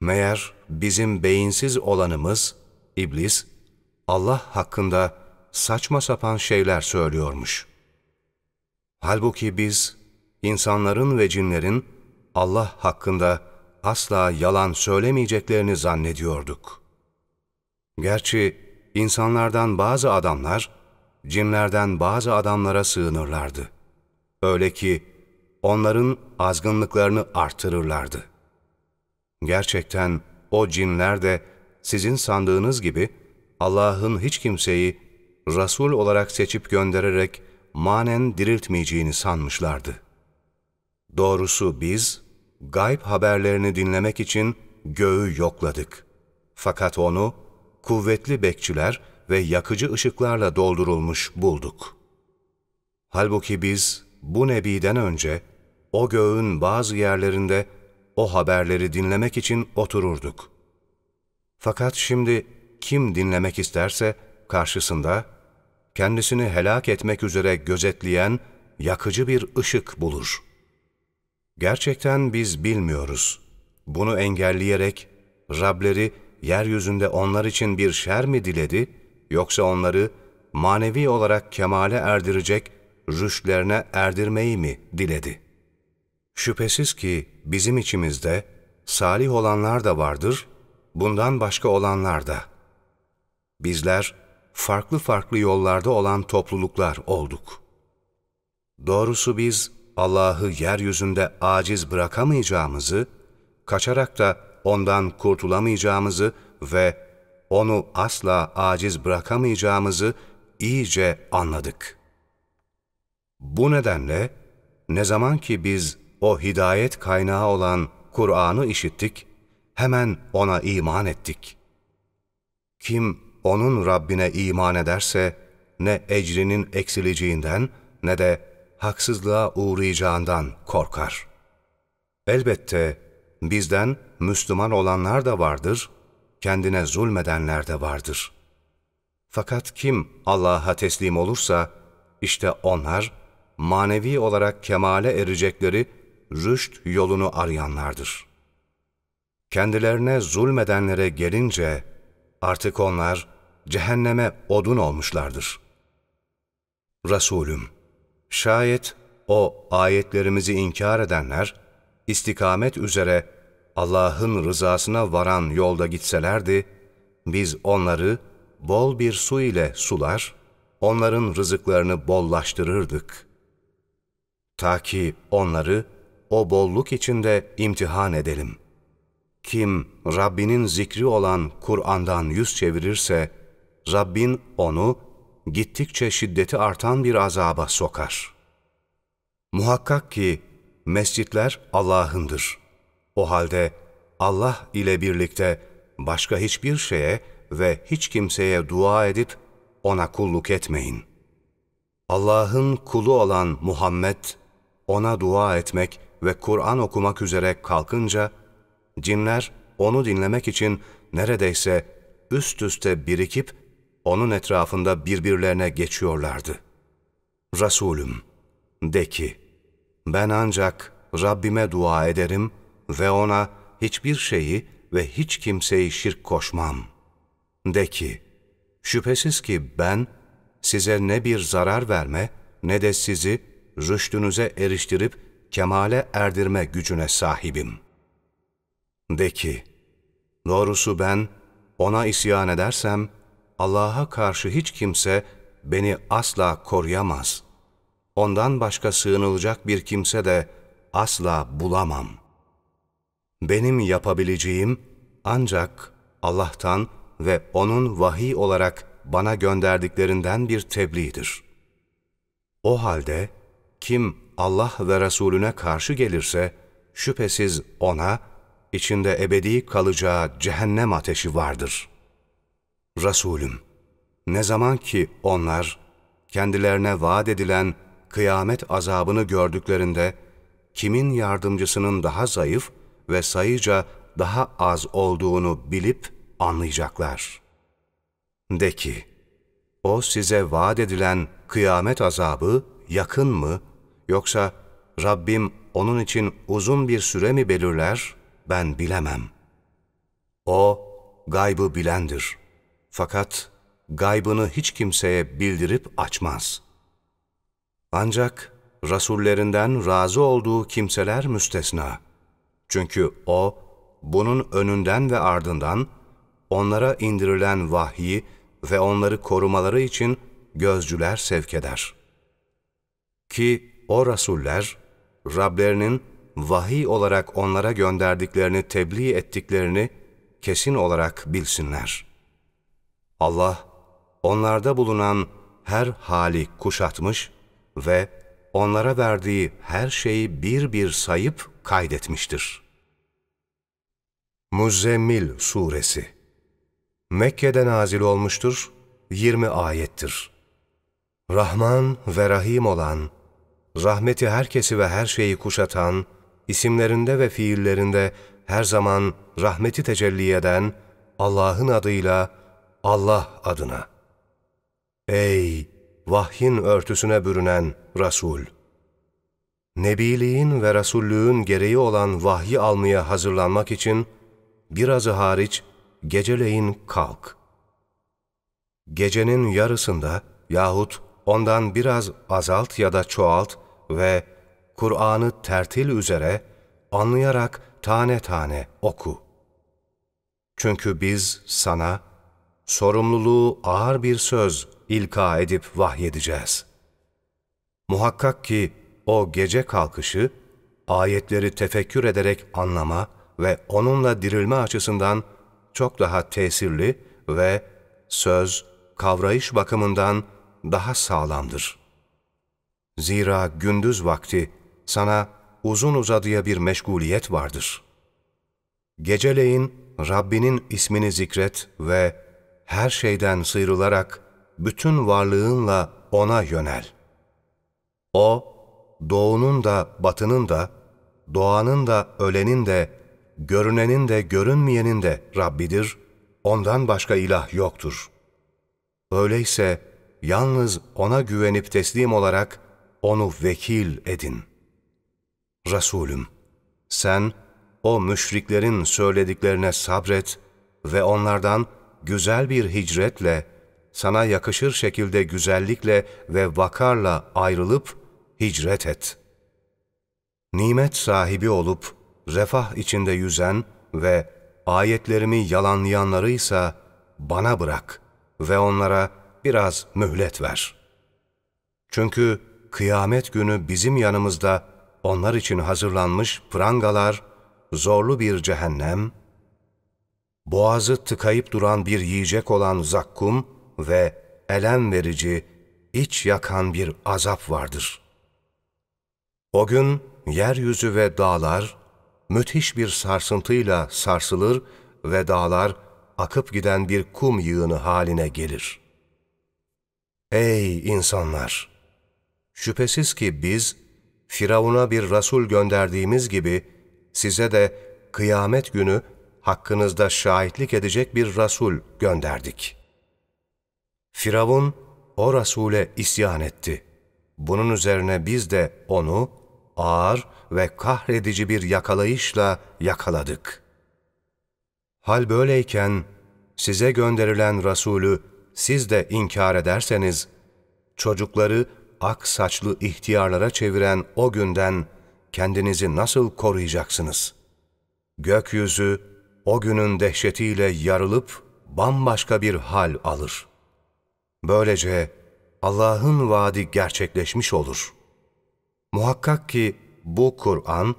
Meğer bizim beyinsiz olanımız, iblis, Allah hakkında saçma sapan şeyler söylüyormuş. Halbuki biz, insanların ve cinlerin Allah hakkında asla yalan söylemeyeceklerini zannediyorduk. Gerçi insanlardan bazı adamlar, cinlerden bazı adamlara sığınırlardı. Öyle ki onların azgınlıklarını artırırlardı. Gerçekten o cinler de sizin sandığınız gibi Allah'ın hiç kimseyi Resul olarak seçip göndererek manen diriltmeyeceğini sanmışlardı. Doğrusu biz, gayb haberlerini dinlemek için göğü yokladık. Fakat onu kuvvetli bekçiler ve yakıcı ışıklarla doldurulmuş bulduk. Halbuki biz bu nebiden önce o göğün bazı yerlerinde o haberleri dinlemek için otururduk. Fakat şimdi kim dinlemek isterse karşısında kendisini helak etmek üzere gözetleyen yakıcı bir ışık bulur. Gerçekten biz bilmiyoruz. Bunu engelleyerek Rableri yeryüzünde onlar için bir şer mi diledi, yoksa onları manevi olarak kemale erdirecek rüştlerine erdirmeyi mi diledi? Şüphesiz ki bizim içimizde salih olanlar da vardır, bundan başka olanlar da. Bizler farklı farklı yollarda olan topluluklar olduk. Doğrusu biz Allah'ı yeryüzünde aciz bırakamayacağımızı, kaçarak da ondan kurtulamayacağımızı ve onu asla aciz bırakamayacağımızı iyice anladık. Bu nedenle ne zaman ki biz o hidayet kaynağı olan Kur'an'ı işittik, hemen ona iman ettik. Kim onun Rabbine iman ederse, ne ecrinin eksileceğinden ne de haksızlığa uğrayacağından korkar. Elbette bizden Müslüman olanlar da vardır, kendine zulmedenler de vardır. Fakat kim Allah'a teslim olursa, işte onlar manevi olarak kemale erecekleri rüşt yolunu arayanlardır. Kendilerine zulmedenlere gelince artık onlar cehenneme odun olmuşlardır. Resulüm, şayet o ayetlerimizi inkar edenler, istikamet üzere Allah'ın rızasına varan yolda gitselerdi, biz onları bol bir su ile sular, onların rızıklarını bollaştırırdık. Ta ki onları o bolluk içinde imtihan edelim. Kim Rabbinin zikri olan Kur'an'dan yüz çevirirse, Rabbin onu gittikçe şiddeti artan bir azaba sokar. Muhakkak ki mescitler Allah'ındır. O halde Allah ile birlikte başka hiçbir şeye ve hiç kimseye dua edip ona kulluk etmeyin. Allah'ın kulu olan Muhammed, ona dua etmek ve Kur'an okumak üzere kalkınca, cinler onu dinlemek için neredeyse üst üste birikip onun etrafında birbirlerine geçiyorlardı. Resulüm, de ki, ben ancak Rabbime dua ederim ve ona hiçbir şeyi ve hiç kimseyi şirk koşmam. De ki, şüphesiz ki ben size ne bir zarar verme ne de sizi rüştünüze eriştirip kemale erdirme gücüne sahibim. De ki, doğrusu ben ona isyan edersem, Allah'a karşı hiç kimse beni asla koruyamaz. Ondan başka sığınılacak bir kimse de asla bulamam. Benim yapabileceğim ancak Allah'tan ve O'nun vahiy olarak bana gönderdiklerinden bir tebliğdir. O halde kim Allah ve Resulüne karşı gelirse şüphesiz ona içinde ebedi kalacağı cehennem ateşi vardır. Resulüm, ne zaman ki onlar kendilerine vaat edilen kıyamet azabını gördüklerinde kimin yardımcısının daha zayıf ve sayıca daha az olduğunu bilip anlayacaklar. De ki, o size vaat edilen kıyamet azabı yakın mı, yoksa Rabbim onun için uzun bir süre mi belirler, ben bilemem. O, gaybı bilendir. Fakat gaybını hiç kimseye bildirip açmaz. Ancak rasullerinden razı olduğu kimseler müstesna. Çünkü o, bunun önünden ve ardından onlara indirilen vahyi ve onları korumaları için gözcüler sevk eder. Ki o rasuller, Rablerinin vahiy olarak onlara gönderdiklerini tebliğ ettiklerini kesin olarak bilsinler. Allah, onlarda bulunan her hali kuşatmış ve onlara verdiği her şeyi bir bir sayıp kaydetmiştir. Muzzemmil Suresi Mekke'de nazil olmuştur, 20 ayettir. Rahman ve Rahim olan, rahmeti herkesi ve her şeyi kuşatan, isimlerinde ve fiillerinde her zaman rahmeti tecelli eden Allah'ın adıyla Allah adına. Ey vahyin örtüsüne bürünen Resul! Nebiliğin ve Resullüğün gereği olan vahyi almaya hazırlanmak için birazı hariç geceleyin kalk. Gecenin yarısında yahut ondan biraz azalt ya da çoğalt ve Kur'an'ı tertil üzere anlayarak tane tane oku. Çünkü biz sana sorumluluğu ağır bir söz ilka edip vahyedeceğiz. Muhakkak ki o gece kalkışı, ayetleri tefekkür ederek anlama ve onunla dirilme açısından çok daha tesirli ve söz, kavrayış bakımından daha sağlamdır. Zira gündüz vakti sana uzun uzadıya bir meşguliyet vardır. Geceleyin Rabbinin ismini zikret ve her şeyden sıyrılarak bütün varlığınla O'na yönel. O, doğunun da batının da, doğanın da ölenin de, görünenin de görünmeyenin de Rabbidir, ondan başka ilah yoktur. Öyleyse yalnız O'na güvenip teslim olarak O'nu vekil edin. Resulüm, sen o müşriklerin söylediklerine sabret ve onlardan güzel bir hicretle, sana yakışır şekilde güzellikle ve vakarla ayrılıp hicret et. Nimet sahibi olup refah içinde yüzen ve ayetlerimi yalanlayanları ise bana bırak ve onlara biraz mühlet ver. Çünkü kıyamet günü bizim yanımızda onlar için hazırlanmış prangalar, zorlu bir cehennem, boğazı tıkayıp duran bir yiyecek olan zakkum ve elem verici, iç yakan bir azap vardır. O gün yeryüzü ve dağlar müthiş bir sarsıntıyla sarsılır ve dağlar akıp giden bir kum yığını haline gelir. Ey insanlar! Şüphesiz ki biz, Firavun'a bir Resul gönderdiğimiz gibi, size de kıyamet günü hakkınızda şahitlik edecek bir Resul gönderdik. Firavun, o Resul'e isyan etti. Bunun üzerine biz de onu ağır ve kahredici bir yakalayışla yakaladık. Hal böyleyken size gönderilen Resulü siz de inkar ederseniz, çocukları ak saçlı ihtiyarlara çeviren o günden kendinizi nasıl koruyacaksınız? Gökyüzü o günün dehşetiyle yarılıp bambaşka bir hal alır. Böylece Allah'ın vaadi gerçekleşmiş olur. Muhakkak ki bu Kur'an,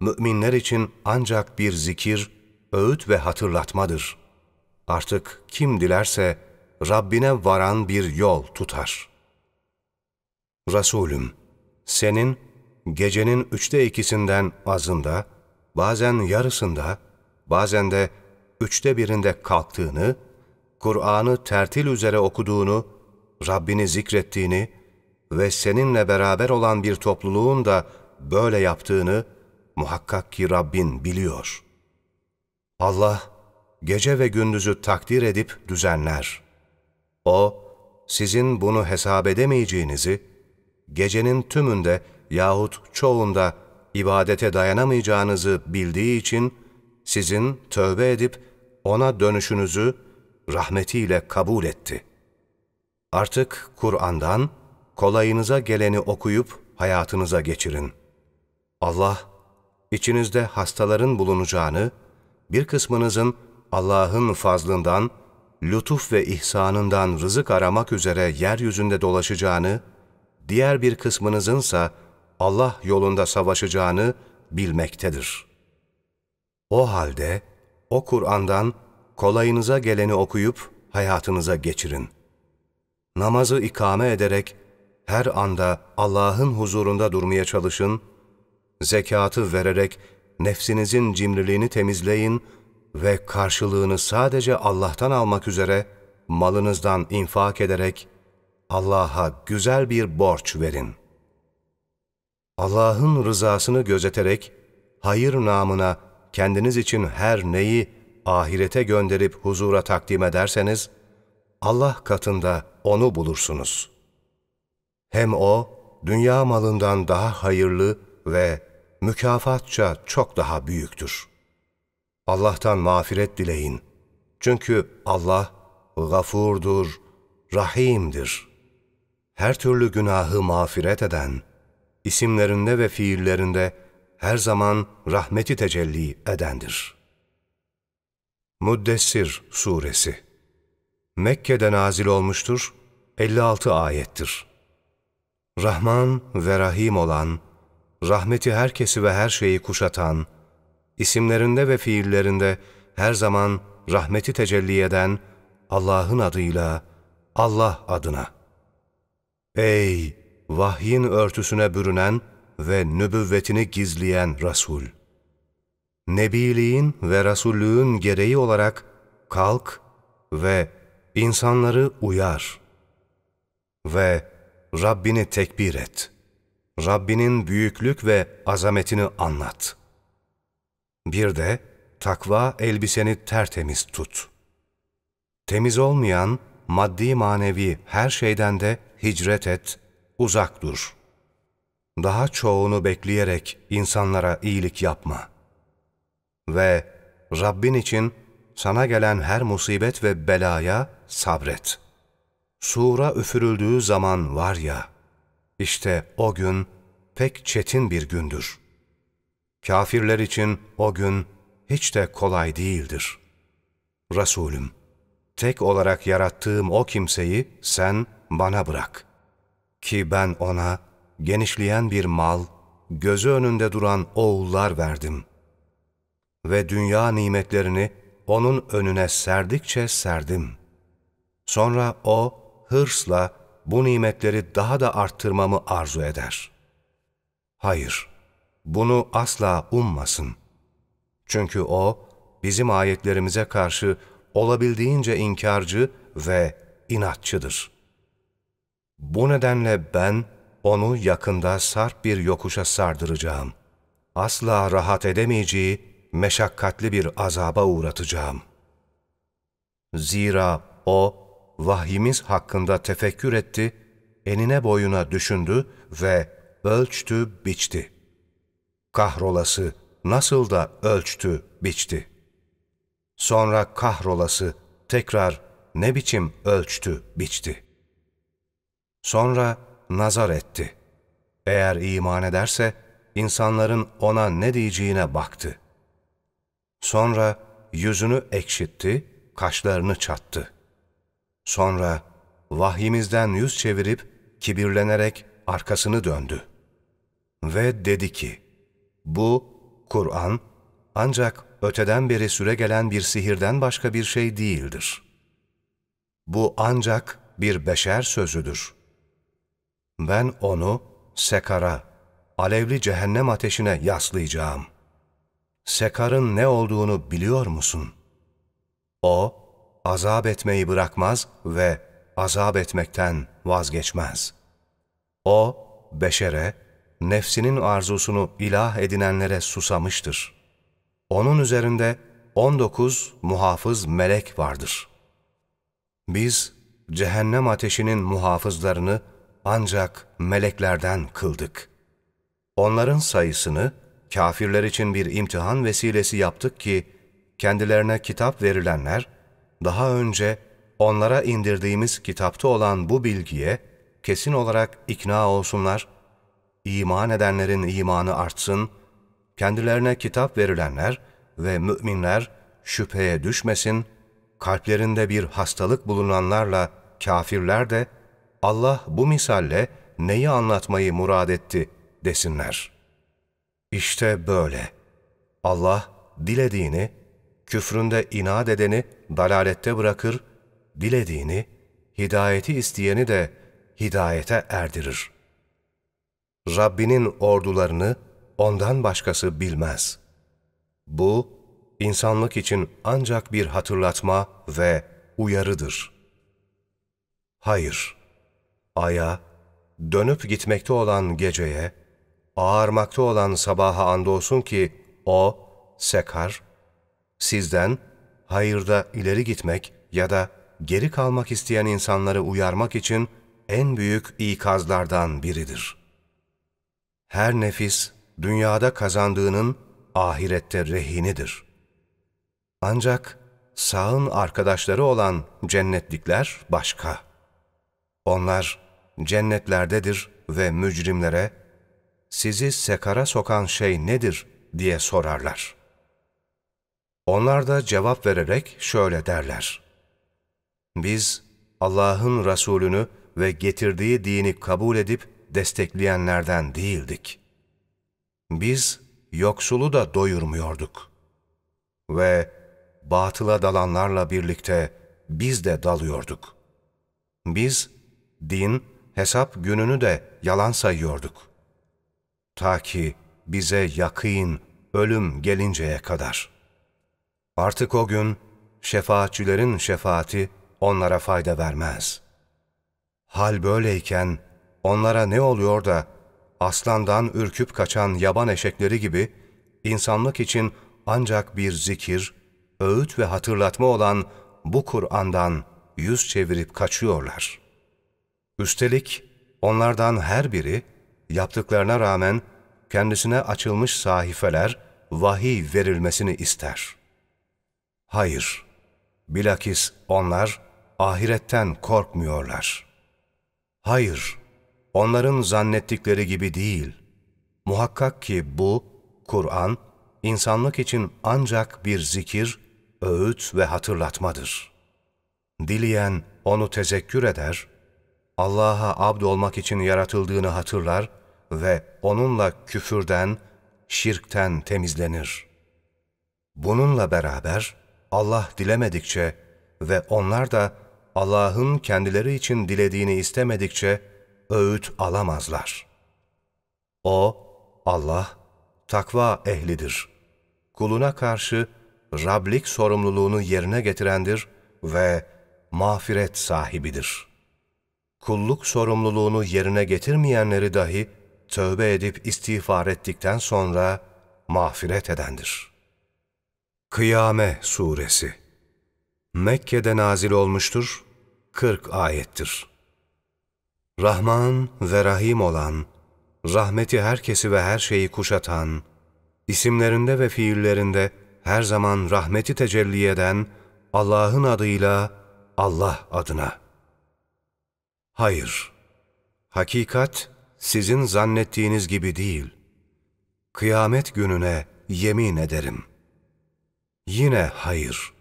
müminler için ancak bir zikir, öğüt ve hatırlatmadır. Artık kim dilerse Rabbine varan bir yol tutar. Resulüm, senin gecenin üçte ikisinden azında, bazen yarısında, bazen de üçte birinde kalktığını, Kur'an'ı tertil üzere okuduğunu, Rabbini zikrettiğini ve seninle beraber olan bir topluluğun da böyle yaptığını muhakkak ki Rabbin biliyor. Allah, gece ve gündüzü takdir edip düzenler. O, sizin bunu hesap edemeyeceğinizi, gecenin tümünde yahut çoğunda ibadete dayanamayacağınızı bildiği için, sizin tövbe edip ona dönüşünüzü rahmetiyle kabul etti. Artık Kur'an'dan kolayınıza geleni okuyup hayatınıza geçirin. Allah, içinizde hastaların bulunacağını, bir kısmınızın Allah'ın fazlından, lütuf ve ihsanından rızık aramak üzere yeryüzünde dolaşacağını, diğer bir kısmınızınsa Allah yolunda savaşacağını bilmektedir. O halde o Kur'an'dan kolayınıza geleni okuyup hayatınıza geçirin. Namazı ikame ederek her anda Allah'ın huzurunda durmaya çalışın, zekatı vererek nefsinizin cimriliğini temizleyin ve karşılığını sadece Allah'tan almak üzere malınızdan infak ederek Allah'a güzel bir borç verin. Allah'ın rızasını gözeterek hayır namına kendiniz için her neyi ahirete gönderip huzura takdim ederseniz, Allah katında onu bulursunuz. Hem o, dünya malından daha hayırlı ve mükafatça çok daha büyüktür. Allah'tan mağfiret dileyin. Çünkü Allah gafurdur, rahimdir. Her türlü günahı mağfiret eden, isimlerinde ve fiillerinde her zaman rahmeti tecelli edendir. Müddessir Suresi Mekke'de nazil olmuştur, 56 ayettir. Rahman ve Rahim olan, rahmeti herkesi ve her şeyi kuşatan, isimlerinde ve fiillerinde her zaman rahmeti tecelli eden Allah'ın adıyla, Allah adına. Ey vahyin örtüsüne bürünen ve nübüvvetini gizleyen Resul! Nebiliğin ve Resullüğün gereği olarak kalk ve insanları uyar ve Rabbini tekbir et. Rabbinin büyüklük ve azametini anlat. Bir de takva elbiseni tertemiz tut. Temiz olmayan maddi manevi her şeyden de hicret et, uzak dur. Daha çoğunu bekleyerek insanlara iyilik yapma. Ve Rabbin için sana gelen her musibet ve belaya sabret. Sura üfürüldüğü zaman var ya, işte o gün pek çetin bir gündür. Kafirler için o gün hiç de kolay değildir. Resulüm, tek olarak yarattığım o kimseyi sen bana bırak. Ki ben ona genişleyen bir mal, gözü önünde duran oğullar verdim. Ve dünya nimetlerini onun önüne serdikçe serdim. Sonra o hırsla bu nimetleri daha da arttırmamı arzu eder. Hayır, bunu asla ummasın. Çünkü o, bizim ayetlerimize karşı olabildiğince inkarcı ve inatçıdır. Bu nedenle ben onu yakında sarp bir yokuşa sardıracağım. Asla rahat edemeyeceği meşakkatli bir azaba uğratacağım. Zira o, vahyimiz hakkında tefekkür etti, enine boyuna düşündü ve ölçtü, biçti. Kahrolası nasıl da ölçtü, biçti. Sonra kahrolası tekrar ne biçim ölçtü, biçti. Sonra nazar etti. Eğer iman ederse, insanların ona ne diyeceğine baktı. Sonra yüzünü ekşitti, kaşlarını çattı. Sonra vahyimizden yüz çevirip kibirlenerek arkasını döndü. Ve dedi ki, bu Kur'an ancak öteden beri süre gelen bir sihirden başka bir şey değildir. Bu ancak bir beşer sözüdür. Ben onu sekara, alevli cehennem ateşine yaslayacağım. Sekarın ne olduğunu biliyor musun? O, azap etmeyi bırakmaz ve azap etmekten vazgeçmez. O, beşere, nefsinin arzusunu ilah edinenlere susamıştır. Onun üzerinde 19 muhafız melek vardır. Biz cehennem ateşinin muhafızlarını ancak meleklerden kıldık. Onların sayısını kafirler için bir imtihan vesilesi yaptık ki kendilerine kitap verilenler daha önce onlara indirdiğimiz kitapta olan bu bilgiye kesin olarak ikna olsunlar, iman edenlerin imanı artsın, kendilerine kitap verilenler ve müminler şüpheye düşmesin, kalplerinde bir hastalık bulunanlarla kafirler de Allah bu misalle neyi anlatmayı murad etti desinler. İşte böyle. Allah dilediğini, küfründe inat edeni dalalette bırakır, dilediğini, hidayeti isteyeni de hidayete erdirir. Rabbinin ordularını ondan başkası bilmez. Bu, insanlık için ancak bir hatırlatma ve uyarıdır. Hayır, aya, dönüp gitmekte olan geceye, ağarmakta olan sabaha andolsun ki o, sekar, sizden hayırda ileri gitmek ya da geri kalmak isteyen insanları uyarmak için en büyük ikazlardan biridir. Her nefis, dünyada kazandığının ahirette rehinidir. Ancak sağın arkadaşları olan cennetlikler başka. Onlar cennetlerdedir ve mücrimlere, sizi sekara sokan şey nedir diye sorarlar. Onlar da cevap vererek şöyle derler. Biz Allah'ın Resulünü ve getirdiği dini kabul edip destekleyenlerden değildik. Biz yoksulu da doyurmuyorduk. Ve batıla dalanlarla birlikte biz de dalıyorduk. Biz din, hesap gününü de yalan sayıyorduk. Ta ki bize yakın, ölüm gelinceye kadar. Artık o gün şefaatçilerin şefaati onlara fayda vermez. Hal böyleyken onlara ne oluyor da aslandan ürküp kaçan yaban eşekleri gibi insanlık için ancak bir zikir, öğüt ve hatırlatma olan bu Kur'an'dan yüz çevirip kaçıyorlar. Üstelik onlardan her biri yaptıklarına rağmen kendisine açılmış sahifeler, vahiy verilmesini ister. Hayır, bilakis onlar ahiretten korkmuyorlar. Hayır, onların zannettikleri gibi değil. Muhakkak ki bu, Kur'an, insanlık için ancak bir zikir, öğüt ve hatırlatmadır. Dileyen onu tezekkür eder, Allah'a abd olmak için yaratıldığını hatırlar ve onunla küfürden, şirkten temizlenir. Bununla beraber Allah dilemedikçe ve onlar da Allah'ın kendileri için dilediğini istemedikçe öğüt alamazlar. O, Allah, takva ehlidir. Kuluna karşı Rablik sorumluluğunu yerine getirendir ve mağfiret sahibidir. Kulluk sorumluluğunu yerine getirmeyenleri dahi tövbe edip istiğfar ettikten sonra mağfiret edendir. Kıyame Suresi Mekke'de nazil olmuştur, 40 ayettir. Rahman ve Rahim olan, rahmeti herkesi ve her şeyi kuşatan, isimlerinde ve fiillerinde her zaman rahmeti tecelli eden Allah'ın adıyla Allah adına. Hayır, hakikat sizin zannettiğiniz gibi değil. Kıyamet gününe yemin ederim. Yine hayır.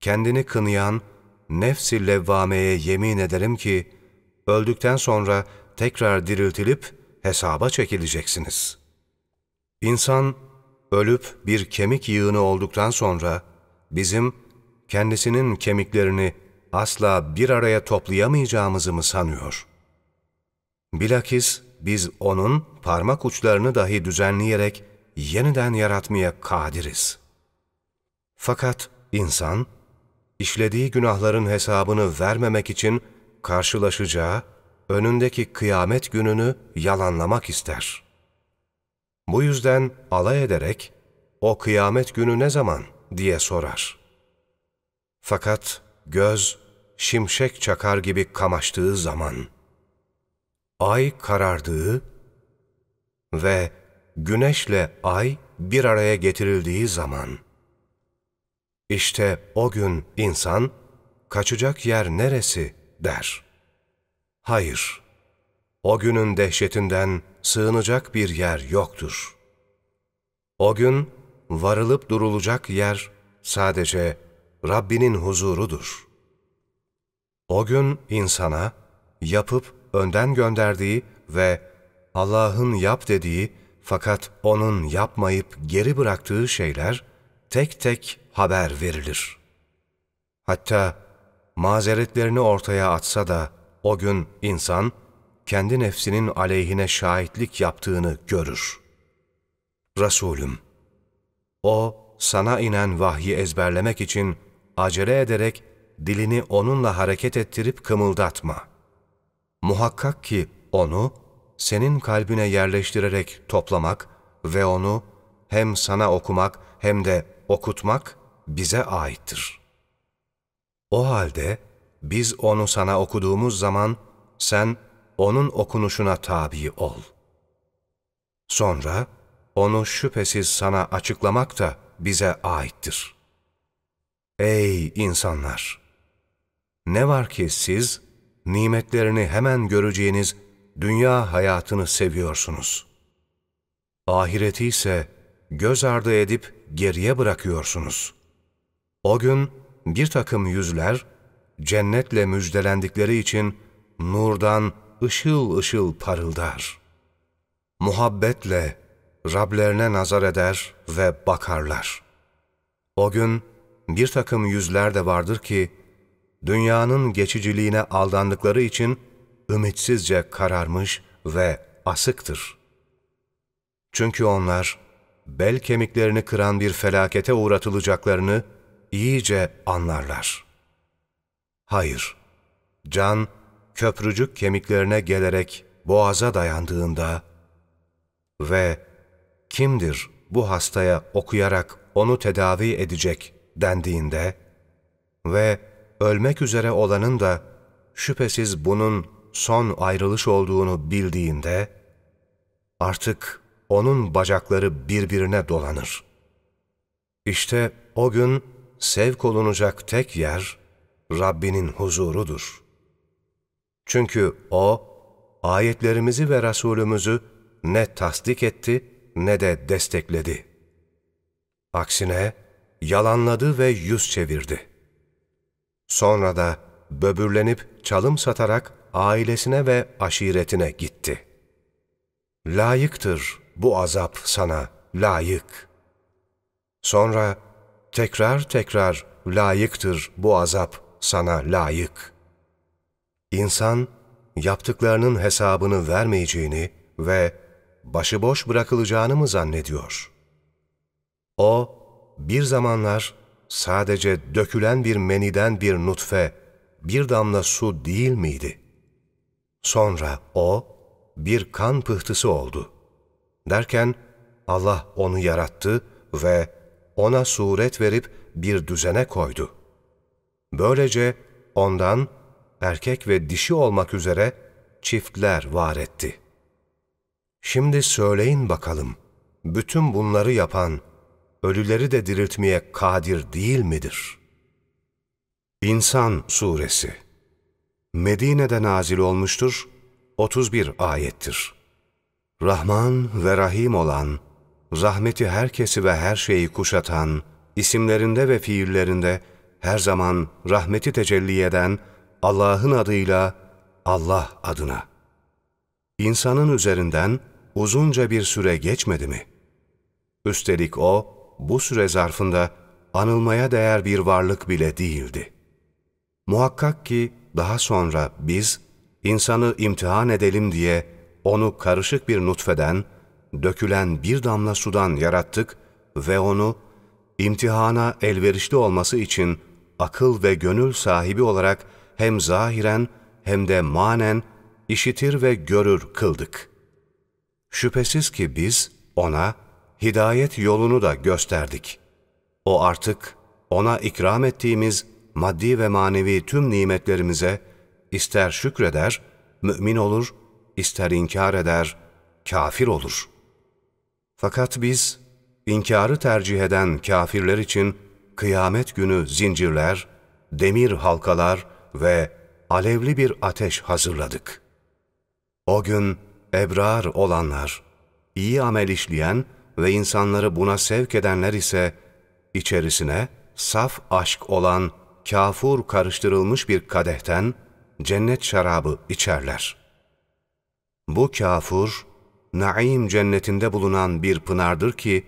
Kendini kınayan nefs-i levvameye yemin ederim ki, öldükten sonra tekrar diriltilip hesaba çekileceksiniz. İnsan, ölüp bir kemik yığını olduktan sonra, bizim kendisinin kemiklerini asla bir araya toplayamayacağımızı mı sanıyor? Bilakis biz onun parmak uçlarını dahi düzenleyerek yeniden yaratmaya kadiriz. Fakat insan, işlediği günahların hesabını vermemek için karşılaşacağı önündeki kıyamet gününü yalanlamak ister. Bu yüzden alay ederek, o kıyamet günü ne zaman diye sorar. Fakat göz şimşek çakar gibi kamaştığı zaman, ay karardığı ve güneşle ay bir araya getirildiği zaman, işte o gün insan, kaçacak yer neresi der. Hayır, o günün dehşetinden sığınacak bir yer yoktur. O gün varılıp durulacak yer sadece Rabbinin huzurudur. O gün insana yapıp önden gönderdiği ve Allah'ın yap dediği fakat O'nun yapmayıp geri bıraktığı şeyler tek tek haber verilir. Hatta mazeretlerini ortaya atsa da o gün insan kendi nefsinin aleyhine şahitlik yaptığını görür. Resulüm, o sana inen vahyi ezberlemek için acele ederek dilini onunla hareket ettirip kımıldatma. Muhakkak ki onu senin kalbine yerleştirerek toplamak ve onu hem sana okumak hem de okutmak bize aittir. O halde biz onu sana okuduğumuz zaman sen onun okunuşuna tabi ol. Sonra onu şüphesiz sana açıklamak da bize aittir. Ey insanlar! Ne var ki siz nimetlerini hemen göreceğiniz dünya hayatını seviyorsunuz. Ahireti ise göz ardı edip geriye bırakıyorsunuz. O gün bir takım yüzler cennetle müjdelendikleri için nurdan ışıl ışıl parıldar. Muhabbetle Rablerine nazar eder ve bakarlar. O gün bir takım yüzler de vardır ki, dünyanın geçiciliğine aldandıkları için ümitsizce kararmış ve asıktır. Çünkü onlar, bel kemiklerini kıran bir felakete uğratılacaklarını iyice anlarlar. Hayır, can köprücük kemiklerine gelerek boğaza dayandığında ve kimdir bu hastaya okuyarak onu tedavi edecek dendiğinde ve ölmek üzere olanın da şüphesiz bunun son ayrılış olduğunu bildiğinde artık onun bacakları birbirine dolanır. İşte o gün sevk olunacak tek yer Rabbinin huzurudur. Çünkü O, ayetlerimizi ve Resulümüzü ne tasdik etti ne de destekledi. Aksine yalanladı ve yüz çevirdi. Sonra da böbürlenip çalım satarak ailesine ve aşiretine gitti. Layıktır bu azap sana, layık. Sonra tekrar tekrar layıktır bu azap sana layık. İnsan, yaptıklarının hesabını vermeyeceğini ve başıboş bırakılacağını mı zannediyor? O, bir zamanlar sadece dökülen bir meniden bir nutfe, bir damla su değil miydi? Sonra o, bir kan pıhtısı oldu. Derken Allah onu yarattı ve ona suret verip bir düzene koydu. Böylece ondan erkek ve dişi olmak üzere çiftler var etti. Şimdi söyleyin bakalım, bütün bunları yapan, ölüleri de diriltmeye kadir değil midir? İnsan Suresi Medine'de nazil olmuştur, 31 ayettir. Rahman ve Rahim olan, rahmeti herkesi ve her şeyi kuşatan, isimlerinde ve fiillerinde her zaman rahmeti tecelli eden Allah'ın adıyla Allah adına. İnsanın üzerinden uzunca bir süre geçmedi mi? Üstelik o, bu süre zarfında anılmaya değer bir varlık bile değildi. Muhakkak ki daha sonra biz, insanı imtihan edelim diye onu karışık bir nutfeden, dökülen bir damla sudan yarattık ve onu imtihana elverişli olması için akıl ve gönül sahibi olarak hem zahiren hem de manen işitir ve görür kıldık. Şüphesiz ki biz ona hidayet yolunu da gösterdik. O artık ona ikram ettiğimiz maddi ve manevi tüm nimetlerimize ister şükreder, mümin olur, ister inkar eder, kafir olur. Fakat biz, inkarı tercih eden kafirler için kıyamet günü zincirler, demir halkalar ve alevli bir ateş hazırladık. O gün ebrar olanlar, iyi amel işleyen ve insanları buna sevk edenler ise içerisine saf aşk olan kafur karıştırılmış bir kadehten cennet şarabı içerler. Bu kafur, naim cennetinde bulunan bir pınardır ki,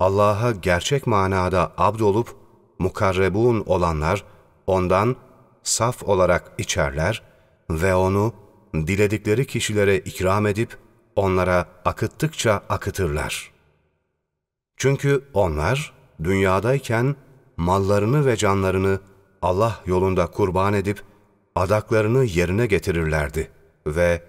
Allah'a gerçek manada abd olup mukarrebun olanlar ondan saf olarak içerler ve onu diledikleri kişilere ikram edip onlara akıttıkça akıtırlar. Çünkü onlar dünyadayken mallarını ve canlarını Allah yolunda kurban edip adaklarını yerine getirirlerdi ve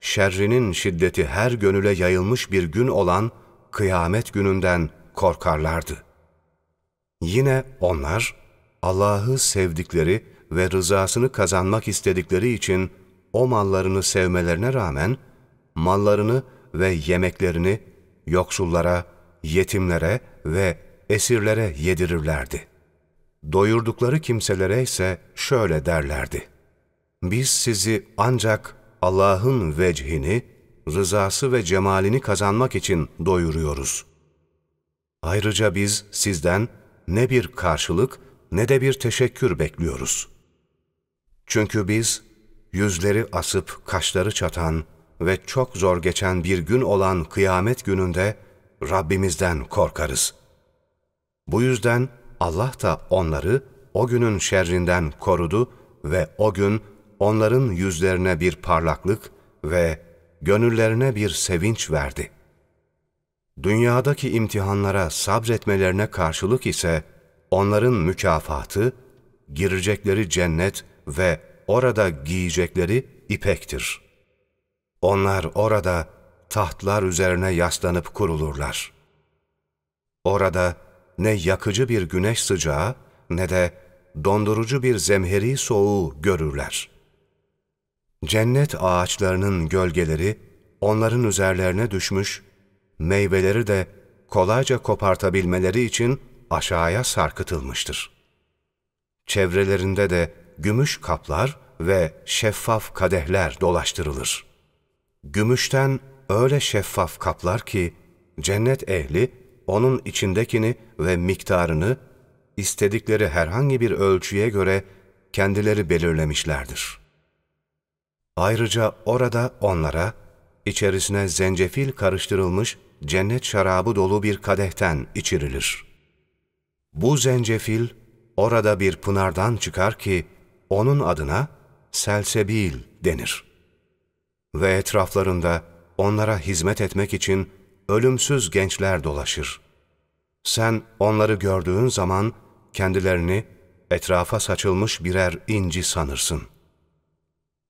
şerrinin şiddeti her gönüle yayılmış bir gün olan kıyamet gününden korkarlardı. Yine onlar Allah'ı sevdikleri ve rızasını kazanmak istedikleri için o mallarını sevmelerine rağmen mallarını ve yemeklerini yoksullara, yetimlere ve esirlere yedirirlerdi. Doyurdukları kimselere ise şöyle derlerdi. Biz sizi ancak Allah'ın vechini, rızası ve cemalini kazanmak için doyuruyoruz. Ayrıca biz sizden ne bir karşılık ne de bir teşekkür bekliyoruz. Çünkü biz yüzleri asıp kaşları çatan ve çok zor geçen bir gün olan kıyamet gününde Rabbimizden korkarız. Bu yüzden Allah da onları o günün şerrinden korudu ve o gün onların yüzlerine bir parlaklık ve gönüllerine bir sevinç verdi. Dünyadaki imtihanlara sabretmelerine karşılık ise onların mükafatı, girecekleri cennet ve orada giyecekleri ipektir. Onlar orada tahtlar üzerine yaslanıp kurulurlar. Orada ne yakıcı bir güneş sıcağı ne de dondurucu bir zemheri soğuğu görürler. Cennet ağaçlarının gölgeleri onların üzerlerine düşmüş, meyveleri de kolayca kopartabilmeleri için aşağıya sarkıtılmıştır. Çevrelerinde de gümüş kaplar ve şeffaf kadehler dolaştırılır. Gümüşten öyle şeffaf kaplar ki cennet ehli onun içindekini ve miktarını istedikleri herhangi bir ölçüye göre kendileri belirlemişlerdir. Ayrıca orada onlara içerisine zencefil karıştırılmış cennet şarabı dolu bir kadehten içirilir. Bu zencefil orada bir pınardan çıkar ki onun adına selsebil denir. Ve etraflarında onlara hizmet etmek için ölümsüz gençler dolaşır. Sen onları gördüğün zaman kendilerini etrafa saçılmış birer inci sanırsın.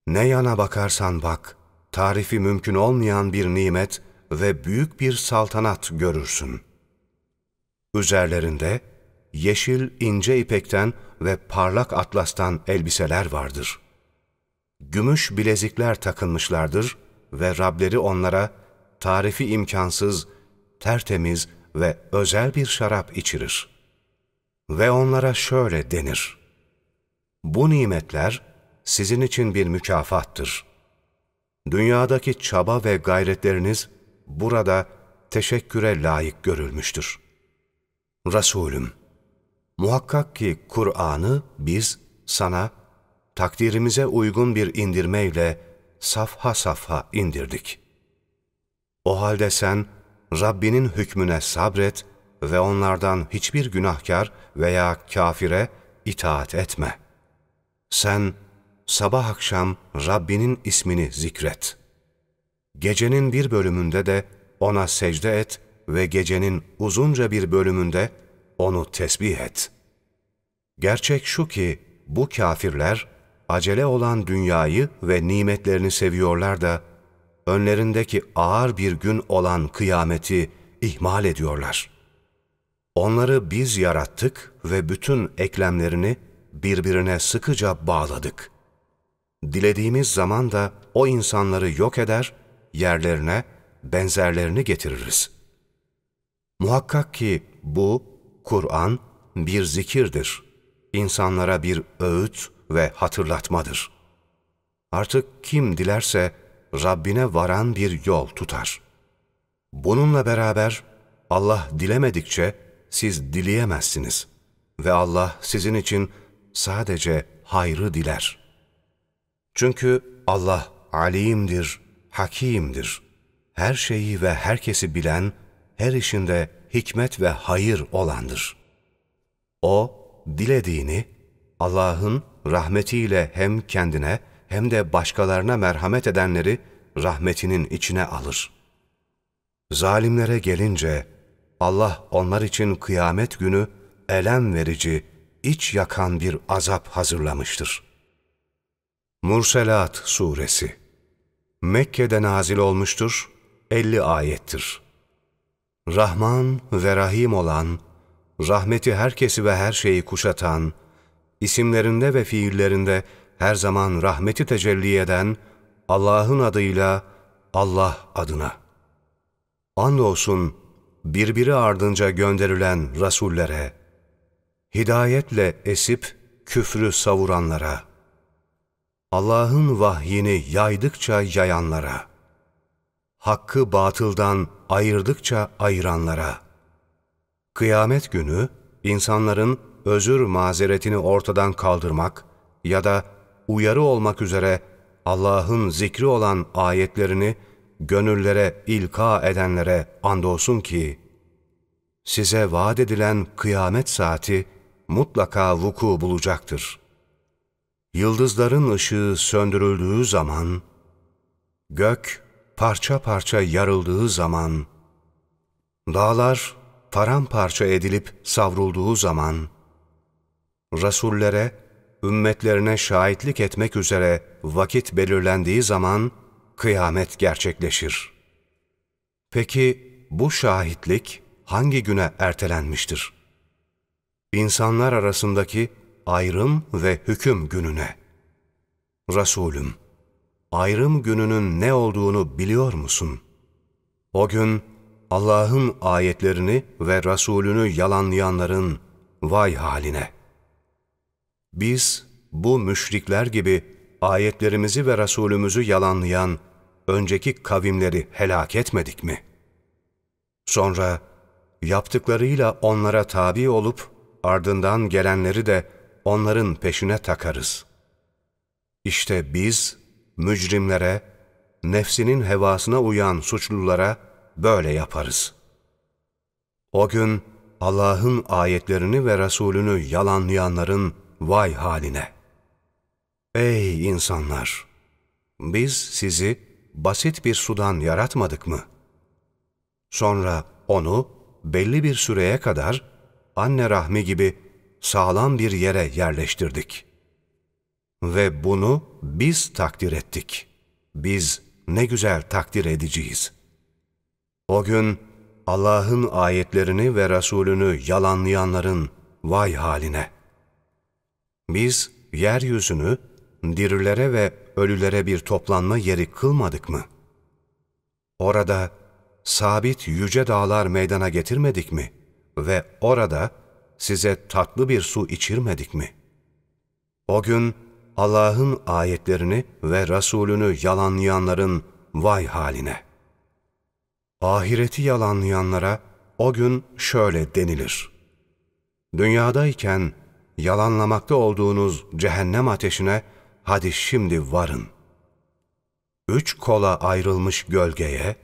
Ne yana bakarsan bak, tarifi mümkün olmayan bir nimet ve büyük bir saltanat görürsün. Üzerlerinde yeşil ince ipekten ve parlak atlastan elbiseler vardır. Gümüş bilezikler takınmışlardır ve Rableri onlara tarifi imkansız, tertemiz ve özel bir şarap içirir. Ve onlara şöyle denir. Bu nimetler sizin için bir mükafattır. Dünyadaki çaba ve gayretleriniz burada teşekküre layık görülmüştür. Resulüm, muhakkak ki Kur'an'ı biz sana takdirimize uygun bir indirmeyle safha safha indirdik. O halde sen Rabbinin hükmüne sabret ve onlardan hiçbir günahkar veya kafire itaat etme. Sen sabah akşam Rabbinin ismini zikret. Gecenin bir bölümünde de ona secde et ve gecenin uzunca bir bölümünde onu tesbih et. Gerçek şu ki bu kafirler acele olan dünyayı ve nimetlerini seviyorlar da önlerindeki ağır bir gün olan kıyameti ihmal ediyorlar. Onları biz yarattık ve bütün eklemlerini birbirine sıkıca bağladık. Dilediğimiz zaman da o insanları yok eder, yerlerine benzerlerini getiririz. Muhakkak ki bu, Kur'an bir zikirdir. İnsanlara bir öğüt ve hatırlatmadır. Artık kim dilerse Rabbine varan bir yol tutar. Bununla beraber Allah dilemedikçe siz dileyemezsiniz ve Allah sizin için sadece hayrı diler. Çünkü Allah alimdir, hakimdir. Her şeyi ve herkesi bilen, her işinde hikmet ve hayır olandır. O, dilediğini Allah'ın rahmetiyle hem kendine hem de başkalarına merhamet edenleri rahmetinin içine alır. Zalimlere gelince Allah onlar için kıyamet günü elem verici, iç yakan bir azap hazırlamıştır. Murselat Suresi Mekke'de nazil olmuştur, 50 ayettir. Rahman ve Rahim olan, rahmeti herkesi ve her şeyi kuşatan, isimlerinde ve fiillerinde her zaman rahmeti tecelli eden Allah'ın adıyla Allah adına. Andolsun birbiri ardınca gönderilen rasullere, hidayetle esip küfrü savuranlara, Allah'ın vahyini yaydıkça yayanlara, hakkı batıldan ayırdıkça ayıranlara, kıyamet günü insanların özür mazeretini ortadan kaldırmak ya da uyarı olmak üzere Allah'ın zikri olan ayetlerini gönüllere ilka edenlere andolsun ki, size vaat edilen kıyamet saati mutlaka vuku bulacaktır. Yıldızların ışığı söndürüldüğü zaman, gök parça parça yarıldığı zaman, dağlar paramparça edilip savrulduğu zaman, Rasullere, ümmetlerine şahitlik etmek üzere vakit belirlendiği zaman kıyamet gerçekleşir. Peki bu şahitlik hangi güne ertelenmiştir? İnsanlar arasındaki ayrım ve hüküm gününe. Resulüm, ayrım gününün ne olduğunu biliyor musun? O gün Allah'ın ayetlerini ve Resulünü yalanlayanların vay haline. Biz bu müşrikler gibi ayetlerimizi ve Resulümüzü yalanlayan önceki kavimleri helak etmedik mi? Sonra yaptıklarıyla onlara tabi olup ardından gelenleri de onların peşine takarız. İşte biz mücrimlere, nefsinin hevasına uyan suçlulara böyle yaparız. O gün Allah'ın ayetlerini ve Resulünü yalanlayanların vay haline. Ey insanlar! Biz sizi basit bir sudan yaratmadık mı? Sonra onu belli bir süreye kadar anne rahmi gibi sağlam bir yere yerleştirdik. Ve bunu biz takdir ettik. Biz ne güzel takdir ediciyiz. O gün Allah'ın ayetlerini ve Resulünü yalanlayanların vay haline. Biz yeryüzünü dirilere ve ölülere bir toplanma yeri kılmadık mı? Orada sabit yüce dağlar meydana getirmedik mi? Ve orada size tatlı bir su içirmedik mi? O gün Allah'ın ayetlerini ve Resulünü yalanlayanların vay haline. Ahireti yalanlayanlara o gün şöyle denilir. Dünyadayken yalanlamakta olduğunuz cehennem ateşine hadi şimdi varın. Üç kola ayrılmış gölgeye,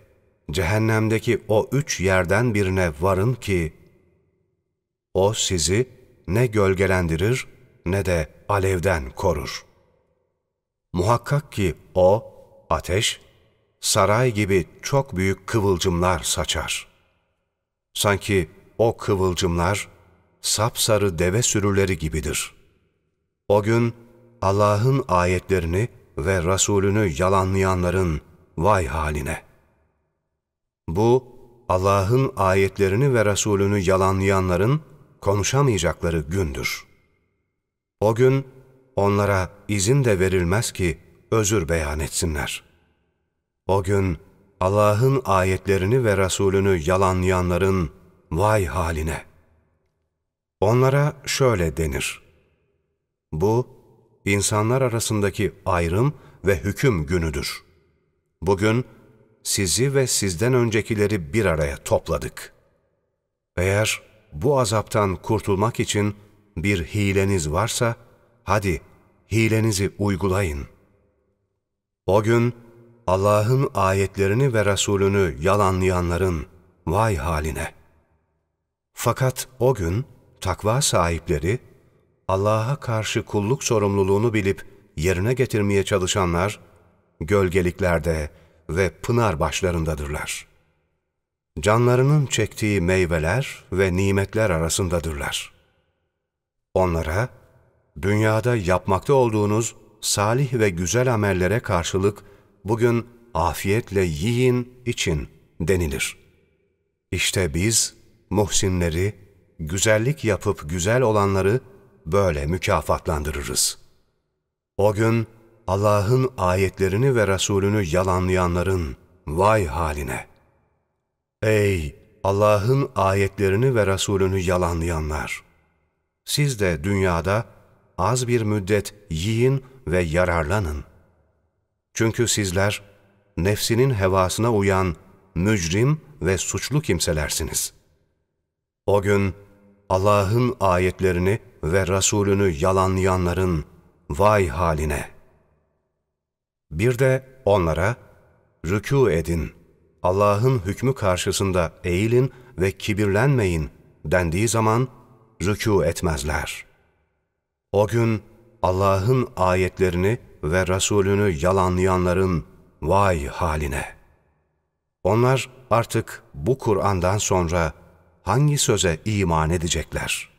cehennemdeki o üç yerden birine varın ki, o sizi ne gölgelendirir ne de alevden korur. Muhakkak ki o, ateş, saray gibi çok büyük kıvılcımlar saçar. Sanki o kıvılcımlar sapsarı deve sürüleri gibidir. O gün Allah'ın ayetlerini ve Resulünü yalanlayanların vay haline. Bu, Allah'ın ayetlerini ve Resulünü yalanlayanların konuşamayacakları gündür. O gün onlara izin de verilmez ki özür beyan etsinler. O gün Allah'ın ayetlerini ve Resulünü yalanlayanların vay haline. Onlara şöyle denir. Bu, insanlar arasındaki ayrım ve hüküm günüdür. Bugün sizi ve sizden öncekileri bir araya topladık. Eğer bu azaptan kurtulmak için bir hileniz varsa, hadi hilenizi uygulayın. O gün Allah'ın ayetlerini ve Resulünü yalanlayanların vay haline. Fakat o gün takva sahipleri, Allah'a karşı kulluk sorumluluğunu bilip yerine getirmeye çalışanlar, gölgeliklerde ve pınar başlarındadırlar. Canlarının çektiği meyveler ve nimetler arasındadırlar. Onlara, dünyada yapmakta olduğunuz salih ve güzel amellere karşılık bugün afiyetle yiyin, için denilir. İşte biz muhsinleri, güzellik yapıp güzel olanları böyle mükafatlandırırız. O gün Allah'ın ayetlerini ve Resulünü yalanlayanların vay haline. Ey Allah'ın ayetlerini ve Resulünü yalanlayanlar! Siz de dünyada az bir müddet yiyin ve yararlanın. Çünkü sizler nefsinin hevasına uyan mücrim ve suçlu kimselersiniz. O gün Allah'ın ayetlerini ve Resulünü yalanlayanların vay haline. Bir de onlara rükû edin, Allah'ın hükmü karşısında eğilin ve kibirlenmeyin dendiği zaman rükû etmezler. O gün Allah'ın ayetlerini ve Resulünü yalanlayanların vay haline. Onlar artık bu Kur'an'dan sonra hangi söze iman edecekler?''